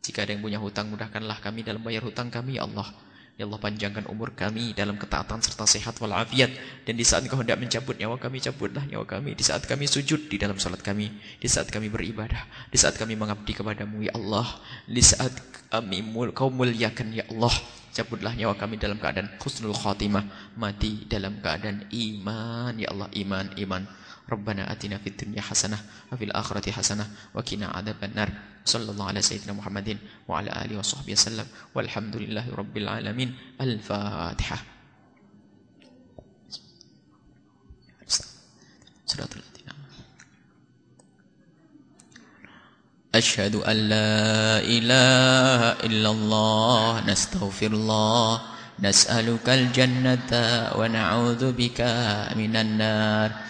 Jika ada yang punya hutang, mudahkanlah kami dalam bayar hutang kami, ya Allah. Ya Allah panjangkan umur kami dalam ketaatan serta sehat walafiat. Dan di saat engkau hendak mencabut nyawa kami, cabutlah nyawa kami. Di saat kami sujud di dalam salat kami. Di saat kami beribadah. Di saat kami mengabdi kepadamu, ya Allah. Di saat kami mul kau muliakan, ya Allah. Cabutlah nyawa kami dalam keadaan khusnul khatimah. Mati dalam keadaan iman, ya Allah. Iman, iman. ربنا أتنا في الدنيا حسنة وفي الآخرة حسنة وكنا عذاب النار. صلى الله على سيدنا محمد وعلى آله وصحبه وسلم. والحمد لله رب العالمين. الفاتحة. أشهد أن لا إله إلا الله. نستغفر الله. نسألك الجنة ونعوذ بك من النار.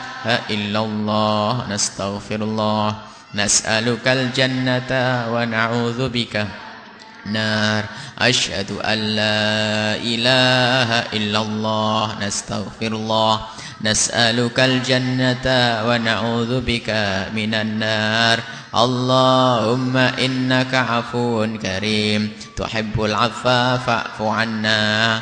إلا الله نستغفر الله نسألك الجنة ونعوذ بك. نار أشهد أن لا إله إلا الله نستغفر الله نسألك الجنة ونعوذ بك من النار. اللهم إنك عفو كريم تحب العفا فاعف عنا.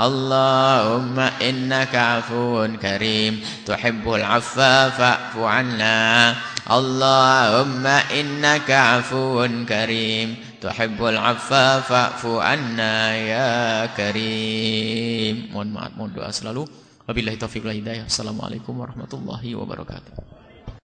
اللهم إنك عفو كريم. تحب العفا فاعف عنا. اللهم إنك عفو كريم. تحب العفا فاعف عنا يا كريم. مون مون دعاء selalu. Wabillahi taufiq wal hidayah. Assalamualaikum warahmatullahi wabarakatuh.